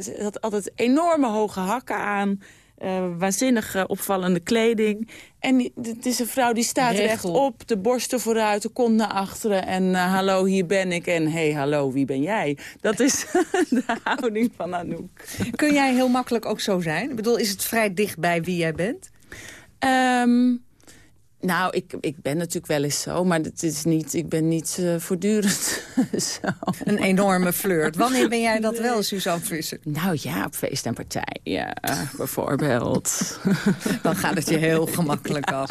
ze had altijd enorme hoge hakken aan. Uh, waanzinnig opvallende kleding. En het is een vrouw die staat rechtop, op, de borsten vooruit, de kont naar achteren. En uh, hallo, hier ben ik. En hey, hallo, wie ben jij? Dat is de houding van Anouk. Kun jij heel makkelijk ook zo zijn? Ik bedoel, is het vrij dicht bij wie jij bent? Um, nou, ik, ik ben natuurlijk wel eens zo, maar het is niet, ik ben niet uh, voortdurend zo. Een enorme flirt. Wanneer ben jij dat wel, Suzanne Visser? Nou ja, op feest en partij, ja, bijvoorbeeld. Dan gaat het je heel gemakkelijk af.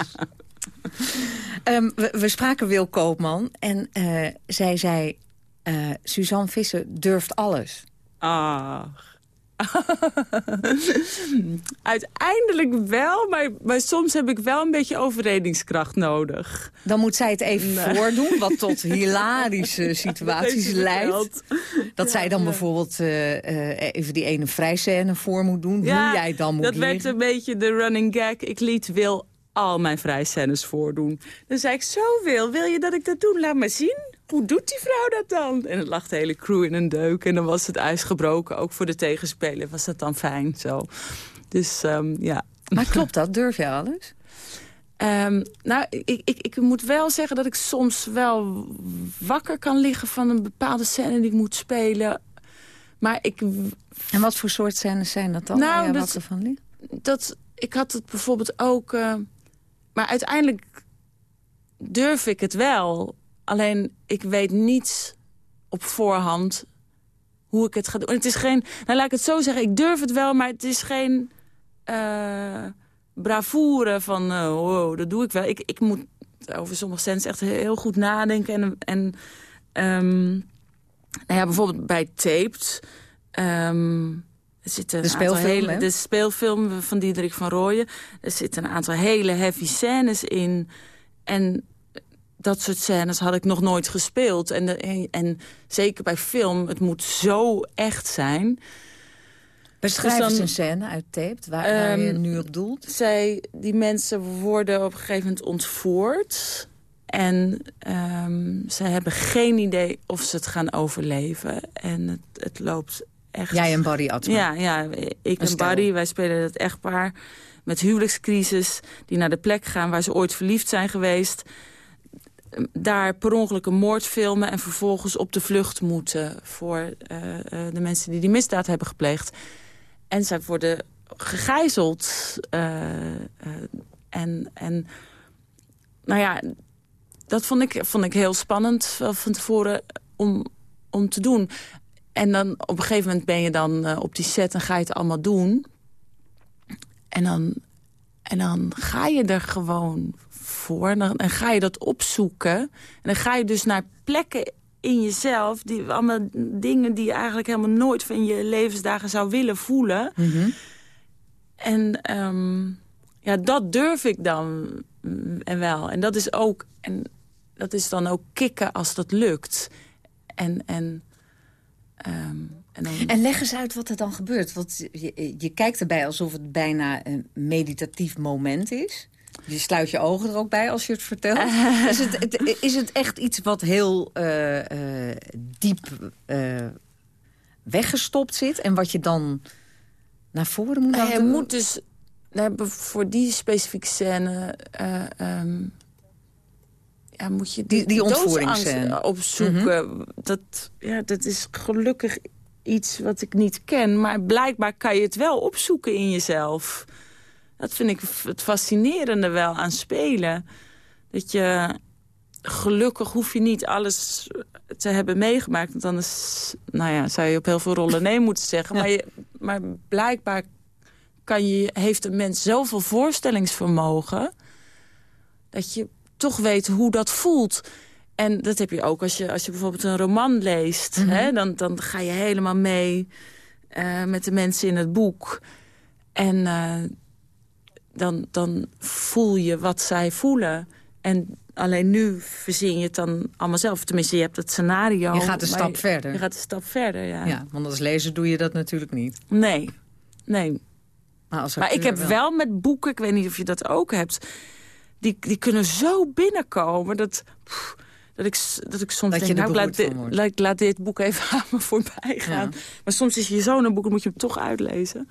Um, we, we, spraken Wil Koopman en uh, zij zei... Uh, Suzanne Visser durft alles. Ach. Uiteindelijk wel, maar, maar soms heb ik wel een beetje overredingskracht nodig. Dan moet zij het even voordoen, wat tot hilarische situaties leidt. Dat zij dan bijvoorbeeld uh, uh, even die ene vrijscène voor moet doen, ja, hoe jij dan moet dat werd een beetje de running gag. Ik liet Wil al mijn vrijscènes voordoen. Dan zei ik, zo Wil, wil je dat ik dat doe? Laat maar zien hoe doet die vrouw dat dan? En het lag de hele crew in een deuk. En dan was het ijs gebroken. Ook voor de tegenspeler was dat dan fijn. Zo. Dus um, ja. Maar klopt dat? Durf je alles? Um, nou, ik, ik, ik moet wel zeggen dat ik soms wel wakker kan liggen... van een bepaalde scène die ik moet spelen. Maar ik... En wat voor soort scènes zijn dat dan? Nou, dat, wat van ligt? Dat, ik had het bijvoorbeeld ook... Uh, maar uiteindelijk durf ik het wel. Alleen ik weet niet op voorhand hoe ik het ga doen. En het is geen, nou laat ik het zo zeggen, ik durf het wel, maar het is geen uh, bravoure van, uh, wow, dat doe ik wel. Ik, ik moet over sommige scènes echt heel goed nadenken. En, en um, nou ja, bijvoorbeeld bij Taped... Um, er zitten de speelfilm, hele, De speelfilm van Diederik van Rooyen. Er zitten een aantal hele heavy scènes in. En dat soort scènes had ik nog nooit gespeeld. En, de, en, zeker bij film, het moet zo echt zijn. Beschrijf dus dan, een scène uit Taped, waar, waar je ehm, nu op doelt. Zij, die mensen worden op een gegeven moment ontvoerd. En um, ze hebben geen idee of ze het gaan overleven. En het, het loopt echt... Jij en Barry Atma. Ja, ja ik en Barry, wij spelen het echtpaar met huwelijkscrisis... die naar de plek gaan waar ze ooit verliefd zijn geweest daar per ongeluk een moord filmen... en vervolgens op de vlucht moeten voor uh, uh, de mensen die die misdaad hebben gepleegd. En zij worden gegijzeld. Uh, en, en nou ja, dat vond ik, vond ik heel spannend van tevoren om, om te doen. En dan op een gegeven moment ben je dan op die set en ga je het allemaal doen. En dan, en dan ga je er gewoon voor. En dan ga je dat opzoeken. En dan ga je dus naar plekken in jezelf... Die, allemaal dingen die je eigenlijk helemaal nooit van je levensdagen zou willen voelen. Mhm. En um, ja, dat durf ik dan en wel. En dat is ook... En dat is dan ook kicken als dat lukt. En... en um, en, dan... en, leg eens uit wat er dan gebeurt. Want je, je, kijkt erbij alsof het bijna een meditatief moment is. Je sluit je ogen er ook bij als je het vertelt. is, het, is het echt iets wat heel uh, uh, diep uh, weggestopt zit... en wat je dan naar voren moet halen? Je moet dus voor die specifieke scène... Um, ja, moet je die, die ontvoeringsscène opzoeken. Mm -hmm. dat, ja, dat is gelukkig iets wat ik niet ken. Maar blijkbaar kan je het wel opzoeken in jezelf. Dat vind ik het fascinerende wel aan spelen. Dat je gelukkig hoef je niet alles te hebben meegemaakt. Want anders nou ja, zou je op heel veel rollen nee moeten zeggen. Maar, je, maar blijkbaar kan je, heeft een mens zoveel voorstellingsvermogen... dat je toch weet hoe dat voelt. En dat heb je ook als je, als je bijvoorbeeld een roman leest. Mhm. hè, dan, dan ga je helemaal mee uh, met de mensen in het boek. En... Uh, dan, dan voel je wat zij voelen. En alleen nu verzin je het dan allemaal zelf. Tenminste, je hebt het scenario. Je gaat een stap verder. Je gaat een stap verder, ja. Ja, want als lezer doe je dat natuurlijk niet. Nee, nee. Maar, als maar ik heb wel. met boeken, ik weet niet of je dat ook hebt... die, die kunnen zo binnenkomen dat... dat ik, dat ik soms dat denk, nou, laat, dit, laat, dit boek even aan me voorbij gaan. Maar soms is je zo'n boek, dan moet je hem toch uitlezen.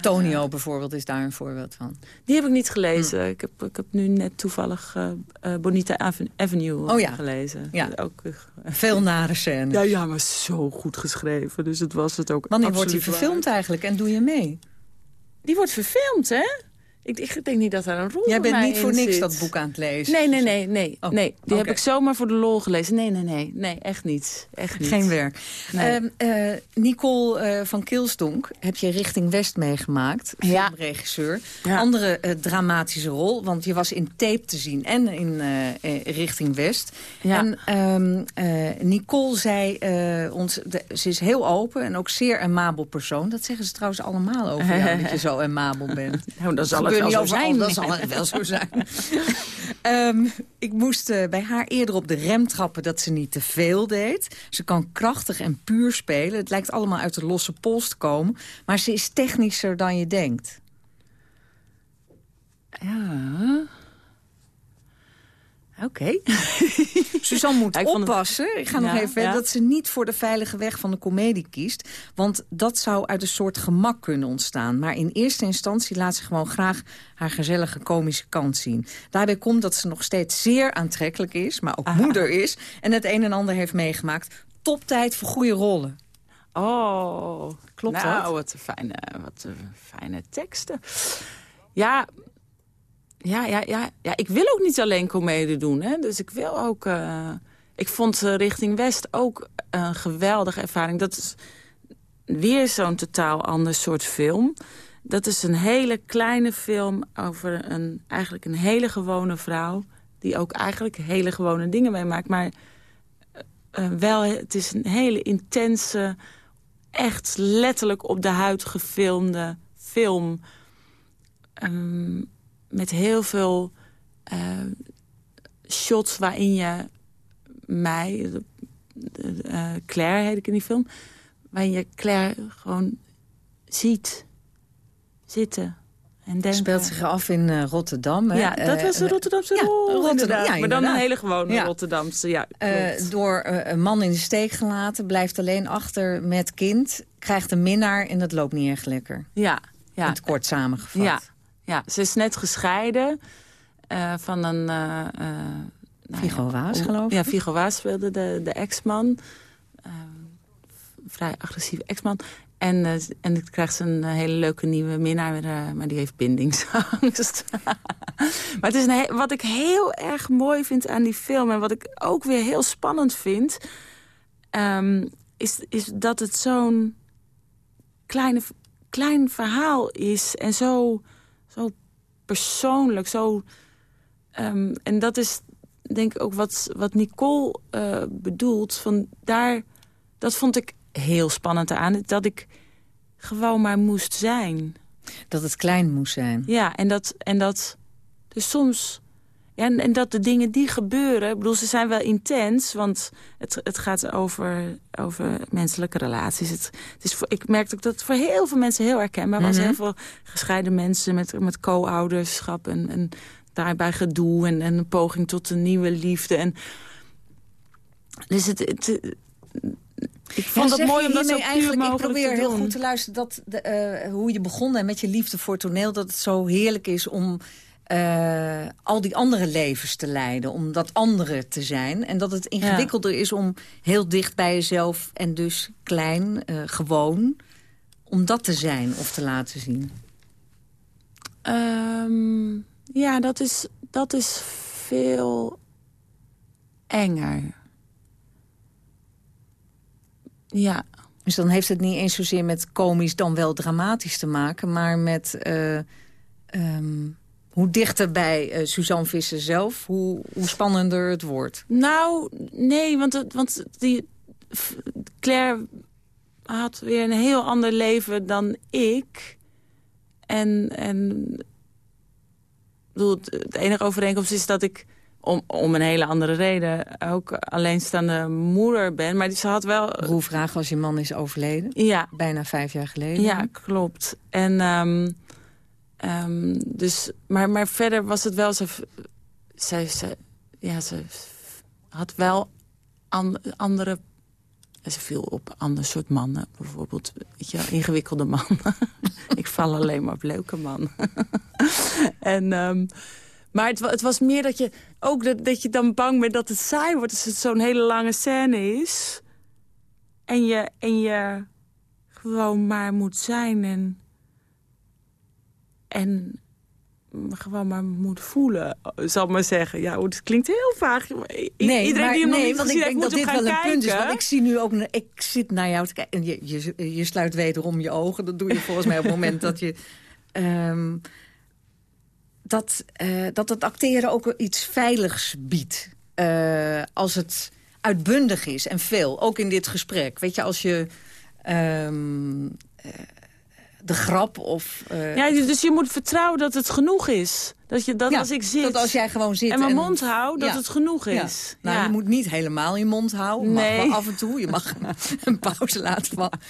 Tonio bijvoorbeeld is daar een voorbeeld van. Die heb ik niet gelezen. Ik, heb, ik heb nu net toevallig uh, uh, Bonita Avenue oh, ja. gelezen. Ja. Ook, uh, Veel nare scènes. Ja, ja, maar zo goed geschreven. Dus het was het ook Wanneer wordt die verfilmd eigenlijk en doe je mee? Die wordt verfilmd, hè? Ik, ik, denk niet dat daar een rol Jij bent niet voor niks zit. dat boek aan het lezen? Nee, nee, nee. nee, oh, nee. Die okay. heb ik zomaar voor de lol gelezen. Nee, nee, nee. Nee, echt niet. Echt niet. Geen werk. Nee. Uh, uh, Nicole uh, van Kilstonk heb je Richting West meegemaakt. Ja. Filmregisseur. Ja. Andere dramatische rol. Want je was in tape te zien en in Richting West. Ja. En um, Nicole zei ons... De, ze is heel open en ook zeer amabel persoon. Dat zeggen ze trouwens allemaal over jou, dat je zo amabel bent. Nou, dat zal wel zo zijn. Dat zal wel zo zijn. um, ik moest uh, bij haar eerder op de rem trappen dat ze niet te veel deed. Ze kan krachtig en puur spelen. Het lijkt allemaal uit de losse pols te komen. Maar ze is technischer dan je denkt. Ja... Oké. Okay. Suzanne moet ja, oppassen. Het... Ik ga nog ja, even verder. Ja. Dat ze niet voor de veilige weg van de komedie kiest. Want dat zou uit een soort gemak kunnen ontstaan. Maar in eerste instantie laat ze gewoon graag haar gezellige komische kant zien. Daarbij komt dat ze nog steeds zeer aantrekkelijk is. Maar ook Aha. moeder is. En het een en ander heeft meegemaakt. Toptijd voor goede rollen. Oh, klopt nou, dat? wat fijne, wat fijne teksten. Ja, ja, ja, ja, ja, ik wil ook niet alleen comedie doen. Hè? Dus ik wil ook... Uh, ik vond uh, Richting West ook een geweldige ervaring. Dat is weer zo'n totaal ander soort film. Dat is een hele kleine film over een, eigenlijk een hele gewone vrouw... die ook eigenlijk hele gewone dingen meemaakt. Maar uh, wel, het is een hele intense, echt letterlijk op de huid gefilmde film... Um, met heel veel uh, shots waarin je mij, uh, Claire heet ik in die film... waarin je Claire gewoon ziet zitten en speelt zich af in uh, Rotterdam. Hè? Ja, dat was een Rotterdamse ja, rol, Rotterdam, ja, Maar dan een hele gewone ja. Rotterdamse, ja. door een man in de steek gelaten, blijft alleen achter met kind... krijgt een minnaar en dat loopt niet echt lekker. Ja, ja. In het kort samengevat. Ja. Ja, ze is net gescheiden uh, van een... Uh, uh, Vigo ja, Waas, geloof ik? Ja, Vigo Waas speelde de, de ex-man. vrij agressieve ex-man. En, en dan krijgt ze een hele leuke nieuwe minnaar, maar die heeft bindingsangst. maar het is een, wat ik heel erg mooi vind aan die film... en wat ik ook weer heel spannend vind... Um, is, is dat het zo'n kleine, klein verhaal is en zo zo persoonlijk, zo... Um, en dat is denk ik ook wat, wat Nicole uh, bedoelt. Van daar, dat vond ik heel spannend aan. Dat ik gewoon maar moest zijn. Dat het klein moest zijn. Ja, en dat... En dat dus soms... Ja, en, en dat de dingen die gebeuren... Ik bedoel, ze zijn wel intens, want het, het gaat over, over menselijke relaties. Het, het is voor, ik merkte ook dat het voor heel veel mensen heel herkenbaar was. Mm -hmm. Heel veel gescheiden mensen met, met co-ouderschap en, en daarbij gedoe... En, en een poging tot een nieuwe liefde. En, dus het... het ik vond ja, het mooi om dat zo puur eigenlijk, Ik probeer heel goed te luisteren dat de, uh, hoe je begon met je liefde voor toneel... dat het zo heerlijk is om uh, al die andere levens te leiden. Om dat andere te zijn. En dat het ingewikkelder ja. is om heel dicht bij jezelf... en dus klein, uh, gewoon, om dat te zijn of te laten zien. Um, ja, dat is, dat is veel enger. Ja. Dus dan heeft het niet eens zozeer met komisch dan wel dramatisch te maken... maar met uh, um, hoe dichter bij uh, Suzanne Visser zelf... Hoe, hoe spannender het wordt. Nou, nee, want, want die, Claire had weer een heel ander leven dan ik. En, en bedoel, de enige overeenkomst is dat ik om, om een hele andere reden ook alleenstaande moeder ben. Maar ze had wel... Roevraag als je man is overleden? Ja. Bijna vijf jaar geleden? Ja, klopt. En um, um, dus, maar, maar verder was het wel... Ze, ze, ja, ze had wel an, andere ze viel op ander soort mannen. Bijvoorbeeld, weet je, ingewikkelde mannen. ik val alleen maar op leuke mannen. en, um, maar het, het, was meer dat je ook dat, dat je dan bang bent dat het saai wordt... als het zo'n hele lange scène is. En je, en je gewoon maar moet zijn en... En gewoon maar moet voelen, zal ik maar zeggen. Ja, het klinkt heel vaag. nee, Iedereen maar, die hem nee, nog niet want gezien heeft, moet dat dit wel gaan een punt is. kijken. Want ik zie nu ook, ik zit naar jou te kijken. En je, je, je sluit wederom je ogen. Dat doe je volgens mij op het moment dat je... ehm, dat, eh, dat het acteren ook iets veiligs biedt. Eh, als het uitbundig is en veel. Ook in dit gesprek. Weet je, als je... ehm, eh, de grap of... eh, Ja, dus je moet vertrouwen dat het genoeg is. Dat, je, dat Ja, als ik zit dat als jij gewoon zit en mijn en- mond hou, dat Ja. het genoeg Ja. is. Nou, Ja. je moet niet helemaal je mond houden. Mag Nee. wel af en toe. Je mag een pauze laten vallen.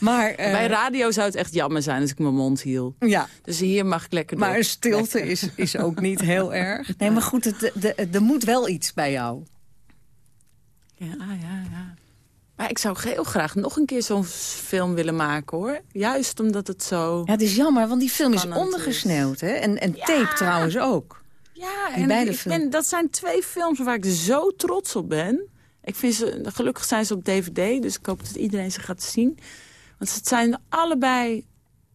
Maar, eh, Bij radio zou het echt jammer zijn als ik mijn mond hield. Ja. Dus hier mag ik lekker maar door. een stilte is, is ook niet heel erg. Nee, maar goed, er moet wel iets bij jou. Ja, ja, ja. Maar ik zou heel graag nog een keer zo'n film willen maken, hoor. Juist omdat het zo... Ja, het is jammer, want die film is ondergesneeuwd. Hè? En, en tape trouwens ook. Ja, en beide ik ben, dat zijn twee films waar ik zo trots op ben. Ik vind ze, gelukkig zijn ze op DVD, dus ik hoop dat iedereen ze gaat zien. Want het zijn allebei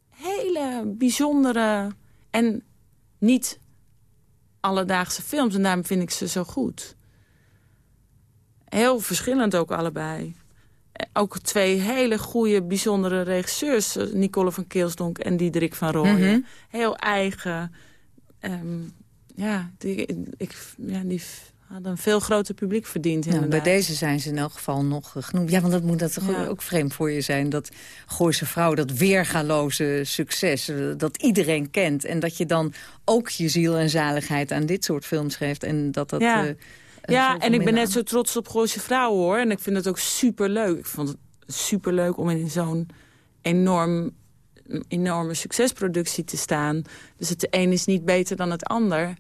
hele bijzondere en niet alledaagse films. En daarom vind ik ze zo goed. Heel verschillend ook allebei. Ook twee hele goede, bijzondere regisseurs. eh, Nicole van Keelsdonk en Diederik van Rooyen. Mhm. Heel eigen. ehm, ja, die, ik, ja, die hadden een veel groter publiek verdiend. Nou, bij deze zijn ze in elk geval nog eh, genoemd. Ja, want dat moet dat Ja. ook vreemd voor je zijn. Dat Gooise Vrouw, dat weergaloze succes. eh, Dat iedereen kent. En dat je dan ook je ziel en zaligheid aan dit soort films geeft. En dat dat... Ja. Ja, en ik ben net zo trots op Gooise Vrouwen, hoor. En ik vind het ook superleuk. Ik vond het superleuk om in zo'n enorm, enorme succesproductie te staan. Dus het een is niet beter dan het ander.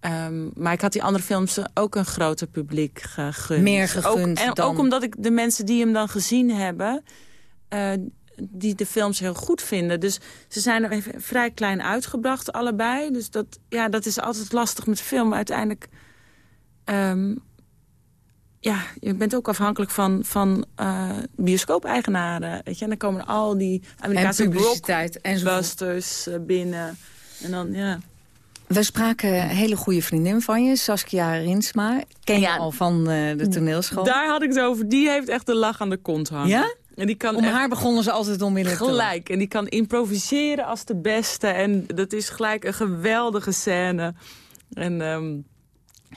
Ehm, maar ik had die andere films ook een groter publiek gegund. Meer gegund ook, En dan- ook omdat ik de mensen die hem dan gezien hebben... eh, die de films heel goed vinden. Dus ze zijn er even vrij klein uitgebracht, allebei. Dus dat, ja, dat is altijd lastig met film. Uiteindelijk... ehm, ja, je bent ook afhankelijk van, van eh, bioscoop-eigenaren. Weet je? En dan komen al die Amerikaanse En publiciteit blockbusters eh, binnen. En dan, ja... We spraken een hele goede vriendin van je, Saskia Rinsma. Ken je Ja. al van eh, de toneelschool? Daar had ik het over. Die heeft echt de lach aan de kont hangen. Ja? En die kan Om haar begonnen ze altijd onmiddellijk gelijk. En die kan improviseren als de beste. En dat is gelijk een geweldige scène. En ehm,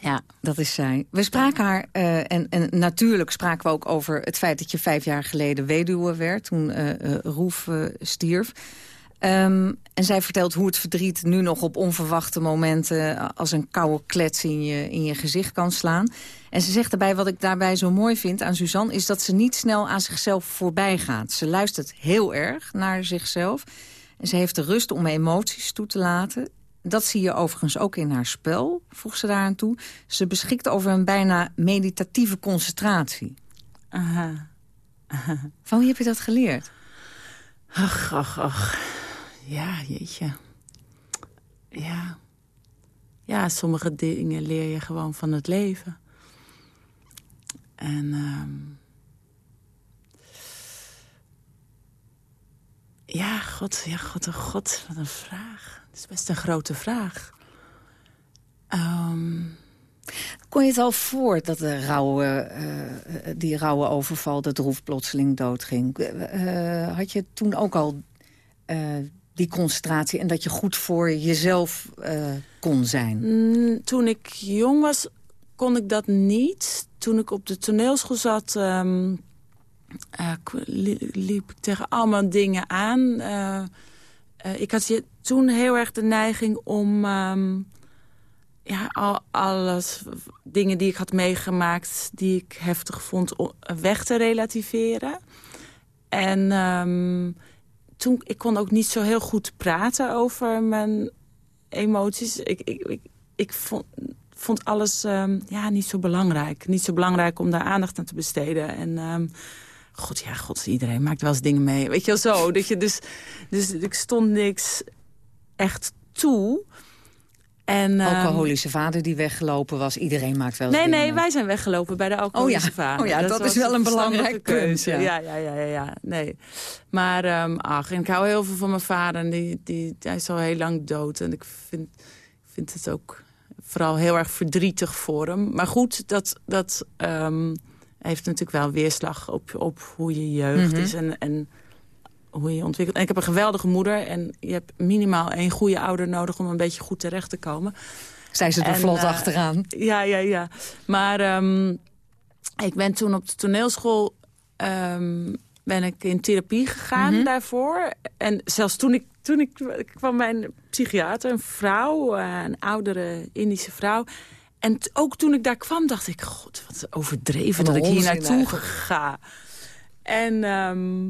Ja, dat is zij. We spraken haar, eh, en, en natuurlijk spraken we ook over het feit dat je vijf jaar geleden weduwe werd, toen eh, eh, Roef stierf. Ehm, en zij vertelt hoe het verdriet nu nog op onverwachte momenten als een koude klets in je, in je gezicht kan slaan. En ze zegt daarbij, wat ik daarbij zo mooi vind aan Suzanne, is dat ze niet snel aan zichzelf voorbij gaat. Ze luistert heel erg naar zichzelf. En ze heeft de rust om emoties toe te laten. Dat zie je overigens ook in haar spel, voegt ze daaraan toe. Ze beschikt over een bijna meditatieve concentratie. aha. Van wie heb je dat geleerd? Ach, ach, ach. Ja, jeetje. Ja. Ja, sommige dingen leer je gewoon van het leven. En... ehm, ja, god, ja, god, oh god, wat een vraag. Het is best een grote vraag. Ehm, Kon je het al voor dat de rauwe, eh, eh, die rauwe overval, dat Roef plotseling doodging? Eh, had je toen ook al die concentratie en dat je goed voor jezelf kon zijn? Mm, Toen ik jong was, kon ik dat niet. Toen ik op de toneelschool zat, ehm, eh, liep ik tegen allemaal dingen aan. Eh, ik had toen heel erg de neiging om ehm, ja, al, alles, dingen die ik had meegemaakt... die ik heftig vond, weg te relativeren. En ehm, toen, ik kon ook niet zo heel goed praten over mijn emoties. Ik, ik, ik, ik vond, vond alles ehm, ja, niet zo belangrijk. Niet zo belangrijk om daar aandacht aan te besteden. En god, ja, god, iedereen maakt wel eens dingen mee. Weet je wel zo. Dat je dus, dus ik stond niks echt toe. En, ehm, Alcoholische vader die weggelopen was. Iedereen maakt wel eens Nee, nee, wij zijn weggelopen bij de alcoholische Oh ja. vader. Oh ja, dat is wel een verstandige belangrijk punt, keuze. ja. Ja, ja, ja, ja, ja. Nee. Maar ehm, ach, en ik hou heel veel van mijn vader. En die, die, hij is al heel lang dood. En ik vind, vind het ook vooral heel erg verdrietig voor hem. Maar goed, dat, dat ehm, heeft natuurlijk wel weerslag op, op hoe je jeugd Mhm. is. En, en hoe je ontwikkelt. En ik heb een geweldige moeder. En je hebt minimaal één goede ouder nodig om een beetje goed terecht te komen. Zij ze er En, vlot eh, achteraan. Ja, ja, ja. Maar ehm, ik ben toen op de toneelschool... ehm, ben ik in therapie gegaan Mhm. daarvoor. En zelfs toen ik, toen ik kwam bij een psychiater, een vrouw, eh, een oudere Indische vrouw. En ook toen ik daar kwam, dacht ik... God, wat overdreven dat ik hier naartoe ga. En, ehm,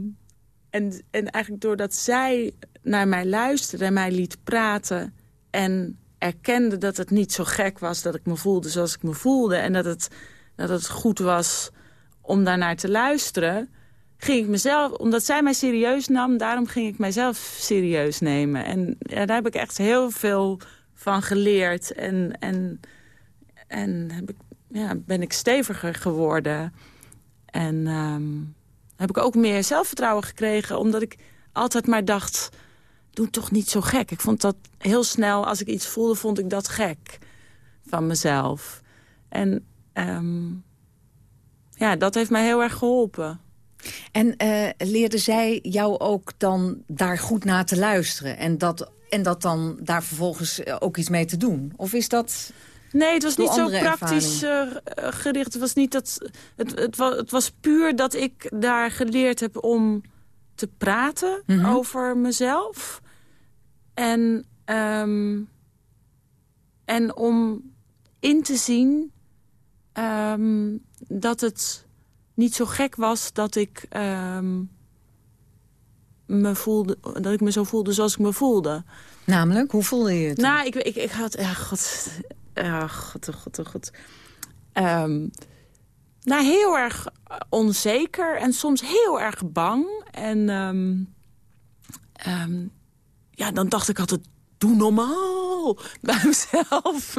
en, en eigenlijk doordat zij naar mij luisterde en mij liet praten... en erkende dat het niet zo gek was dat ik me voelde zoals ik me voelde... en dat het, dat het goed was om daarnaar te luisteren... ging ik mezelf, omdat zij mij serieus nam... daarom ging ik mijzelf serieus nemen. En ja, daar heb ik echt heel veel van geleerd. En, en, en heb ik, ja, ben ik steviger geworden. En ehm, heb ik ook meer zelfvertrouwen gekregen... omdat ik altijd maar dacht, doe toch niet zo gek. Ik vond dat heel snel, als ik iets voelde, vond ik dat gek van mezelf. En ehm, ja, dat heeft mij heel erg geholpen. En eh, leerde zij jou ook dan daar goed naar te luisteren? En dat, en dat dan daar vervolgens eh, ook iets mee te doen? Of is dat... Nee, het was niet zo praktisch eh, eh, gericht. Het was, niet dat, het, het, was, het was puur dat ik daar geleerd heb om te praten Mhm. over mezelf. En, ehm, en om in te zien ehm, dat het niet zo gek was dat ik, ehm, me voelde, dat ik me zo voelde zoals ik me voelde. Namelijk, hoe voelde je het? Nou, ik, ik, ik had... Ja, god. Ja, god, oh god, oh god. Ehm, nou, heel erg onzeker en soms heel erg bang. En ehm, ehm, ja, dan dacht ik altijd, doe normaal bij mezelf.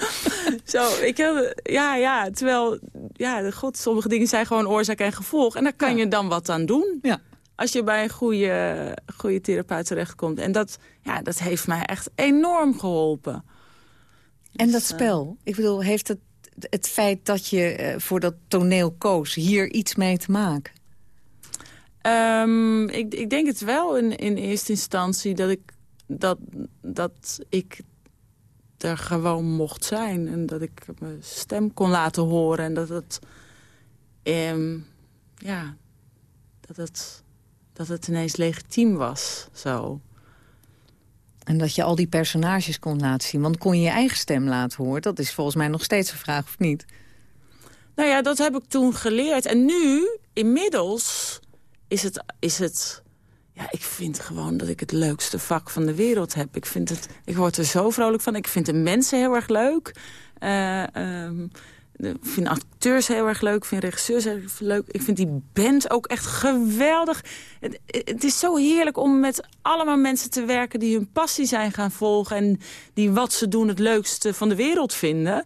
Zo, ik heb, ja, ja, terwijl, ja, god, sommige dingen zijn gewoon oorzaak en gevolg. En daar kan je dan wat aan doen. Ja. Als je bij een goede, goede therapeut terechtkomt. En dat, ja, dat heeft mij echt enorm geholpen. En dat Dus, eh, spel, ik bedoel, heeft het, het feit dat je eh, voor dat toneel koos... hier iets mee te maken? Ehm, ik, ik denk het wel in, in eerste instantie dat ik, dat, dat ik er gewoon mocht zijn. En dat ik mijn stem kon laten horen. En dat het, ehm, ja, dat het, dat het ineens legitiem was. Zo. En dat je al die personages kon laten zien. Want kon je je eigen stem laten horen? Dat is volgens mij nog steeds een vraag, of niet? Nou ja, dat heb ik toen geleerd. En nu, inmiddels, is het... Is het ja, ik vind gewoon dat ik het leukste vak van de wereld heb. Ik, vind het, ik word er zo vrolijk van. Ik vind de mensen heel erg leuk. De- ik vind acteurs heel erg leuk. Ik vind regisseurs heel erg leuk. Ik vind die band ook echt geweldig. Het, het is zo heerlijk om met allemaal mensen te werken... die hun passie zijn gaan volgen... en die wat ze doen het leukste van de wereld vinden.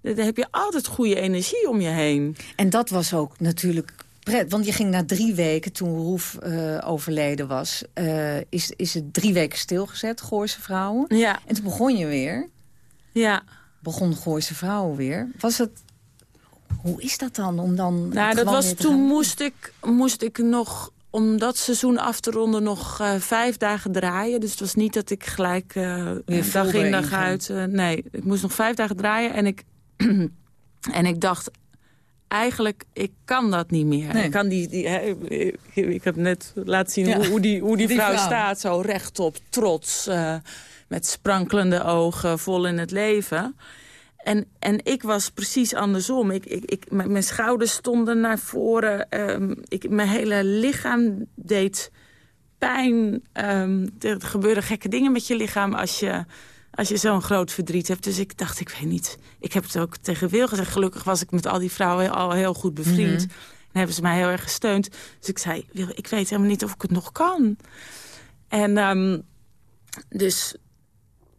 Dan heb je altijd goede energie om je heen. En dat was ook natuurlijk pret. Want je ging na drie weken, toen Roef eh, overleden was... eh, is, is het drie weken stilgezet, Gooise Vrouwen. Ja. En toen begon je weer. Ja. Begon Gooise Vrouwen weer. Was het... Hoe is dat dan? Om dan Nou, dat was toen gaan- moest ik, moest ik nog, om dat seizoen af te ronden, nog eh, vijf dagen draaien. Dus het was niet dat ik gelijk eh Weer dag in dag ging. uit... eh, nee, ik moest nog vijf dagen draaien en ik, en ik dacht... Eigenlijk, ik kan dat niet meer. Nee. Ik, kan die, die, hè, ik, ik heb net laten zien Ja. hoe, hoe die, hoe die, Die vrouw, vrouw. staat. Zo rechtop, trots, eh, met sprankelende ogen, vol in het leven. En, en ik was precies andersom. Ik, ik, ik, mijn schouders stonden naar voren. ehm, ik, mijn hele lichaam deed pijn. ehm, er gebeuren gekke dingen met je lichaam als je, als je zo'n groot verdriet hebt. Dus ik dacht, ik weet niet. Ik heb het ook tegen Wil gezegd. Gelukkig was ik met al die vrouwen al heel goed bevriend. Mhm. En hebben ze mij heel erg gesteund. Dus ik zei, Wil, ik weet helemaal niet of ik het nog kan. En ehm, dus,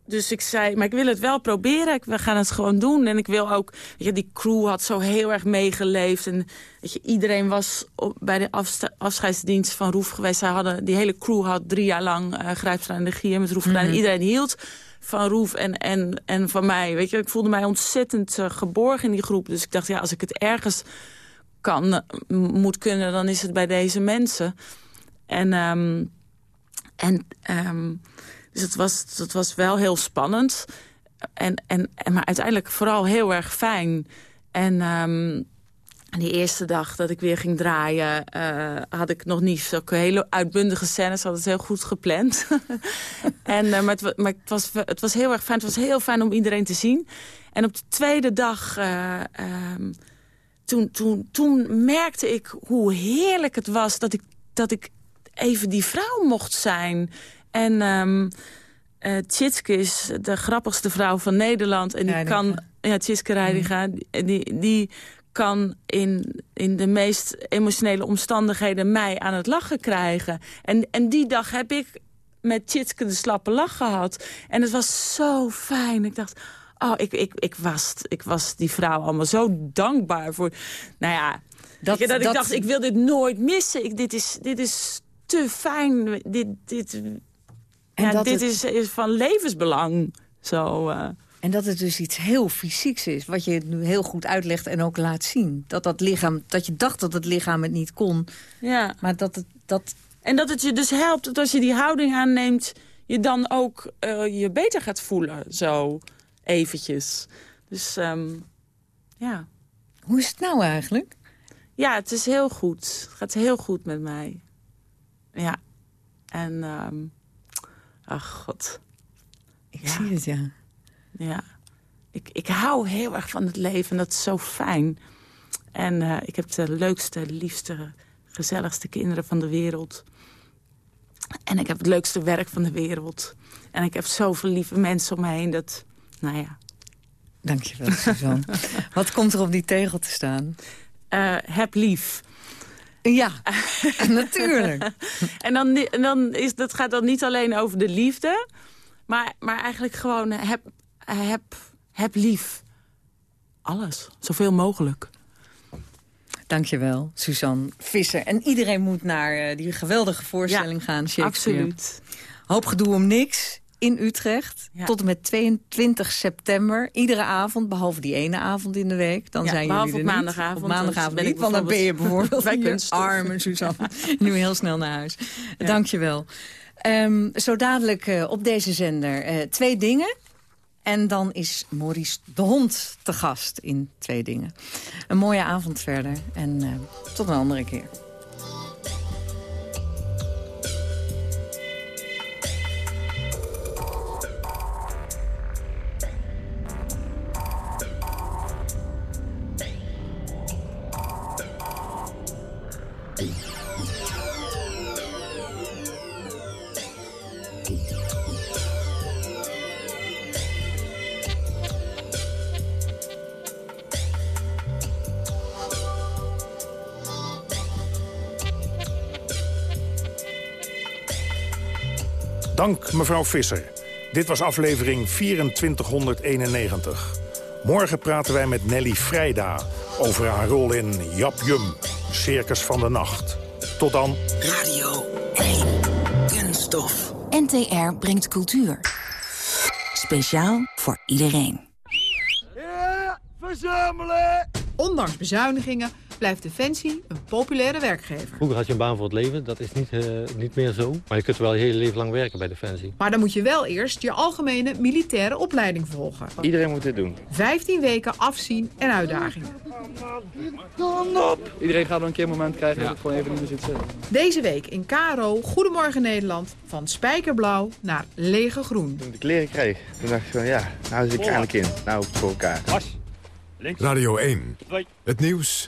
dus ik zei, maar ik wil het wel proberen. Ik- We gaan het gewoon doen. En ik wil ook, weet je, die crew had zo heel erg meegeleefd. En weet je, iedereen was op, bij de afscheidsdienst van Roef geweest. Zij hadden, die hele crew had drie jaar lang uh, grijpstrategie met Roef gedaan. Mhm. En Iedereen hield van Roef en, en, en van mij. Weet je, ik voelde mij ontzettend eh, geborgen in die groep. Dus ik dacht, ja, als ik het ergens kan, eh, moet kunnen, dan is het bij deze mensen. En, ehm, en em, dus het was, het was wel heel spannend. En, en, en, maar uiteindelijk vooral heel erg fijn. En ehm, die eerste dag dat ik weer ging draaien... eh, had ik nog niet zulke hele uitbundige scènes. Had het heel goed gepland. en, eh, maar het, wa- maar het, was, het was heel erg fijn. Het was heel fijn om iedereen te zien. En op de tweede dag... eh, ehm, toen, toen, toen merkte ik hoe heerlijk het was dat ik, dat ik even die vrouw mocht zijn. En eh, Tjitske is de grappigste vrouw van Nederland. En die Reidinga. kan, ja, Tjitske Reidinga, die, die, die kan in, in de meest emotionele omstandigheden mij aan het lachen krijgen. En, en die dag heb ik met Tjitske de slappe lach gehad. En het was zo fijn. Ik dacht, oh, ik, ik, ik, was, ik was die vrouw allemaal zo dankbaar voor. Nou ja, dat, dat, dat- ik dacht, ik wil dit nooit missen. Ik, dit, is, dit is te fijn. Dit, dit, ja, dat dit het- is, is van levensbelang. Zo, eh. En dat het dus iets heel fysieks is, wat je nu heel goed uitlegt en ook laat zien. Dat dat lichaam, dat je dacht dat het lichaam het niet kon, Ja. maar dat het dat. En dat het je dus helpt dat als je die houding aanneemt... je dan ook eh, je beter gaat voelen, zo eventjes. Dus ehm, ja. Hoe is het nou eigenlijk? Ja, het is heel goed. Het gaat heel goed met mij. Ja. En, ehm ach god. Ik zie het, ja. Ja. Ik, ik hou heel erg van het leven en dat is zo fijn. En eh, ik heb de leukste, liefste, gezelligste kinderen van de wereld. En ik heb het leukste werk van de wereld. En ik heb zoveel lieve mensen om me heen dat, nou ja. Dankjewel, Suzanne. Wat komt er op die tegel te staan? Eh, heb lief. Ja, natuurlijk. En dan, en dan is, dat gaat dan niet alleen over de liefde... maar, maar eigenlijk gewoon heb, heb, heb lief. Alles, zoveel mogelijk. Dankjewel, Suzanne Visser. En iedereen moet naar eh, die geweldige voorstelling gaan, Shakespeare. absoluut. Hoop gedoe om niks in Utrecht. Ja. Tot en met 22 september. Iedere avond, behalve die ene avond in de week. Dan Ja, zijn behalve jullie er op niet. maandagavond, Op maandagavond dan ben ik niet, want dan ben je bijvoorbeeld bij. Kunststof. Arme Suzanne. nu heel snel naar huis. Dankjewel. Ehm zo dadelijk eh, op deze zender eh, twee dingen. En dan is Maurice de Hond te gast in Twee Dingen. Een mooie avond verder en eh, tot een andere keer. Mevrouw Visser. Dit was aflevering 2491. Morgen praten wij met Nelly Vrijda over haar rol in Jap Jum, Circus van de Nacht. Tot dan. Radio 1. Kunststof. NTR brengt cultuur. Speciaal voor iedereen. Verzamelen! Ondanks bezuinigingen blijft Defensie een populaire werkgever. Vroeger had je een baan voor het leven, dat is niet, eh, niet meer zo. Maar je kunt wel je hele leven lang werken bij Defensie. Maar dan moet je wel eerst je algemene militaire opleiding volgen. Iedereen moet dit doen. 15 weken afzien en uitdagingen. Iedereen gaat wel een keer een moment krijgen dat het gewoon even niet meer zit zitten. Deze week in KRO Goedemorgen Nederland van spijkerblauw naar lege groen. Toen ik de kleren kreeg, toen dacht ik van ja, nou zit ik eindelijk in. Nou voor elkaar. Radio 1. Het nieuws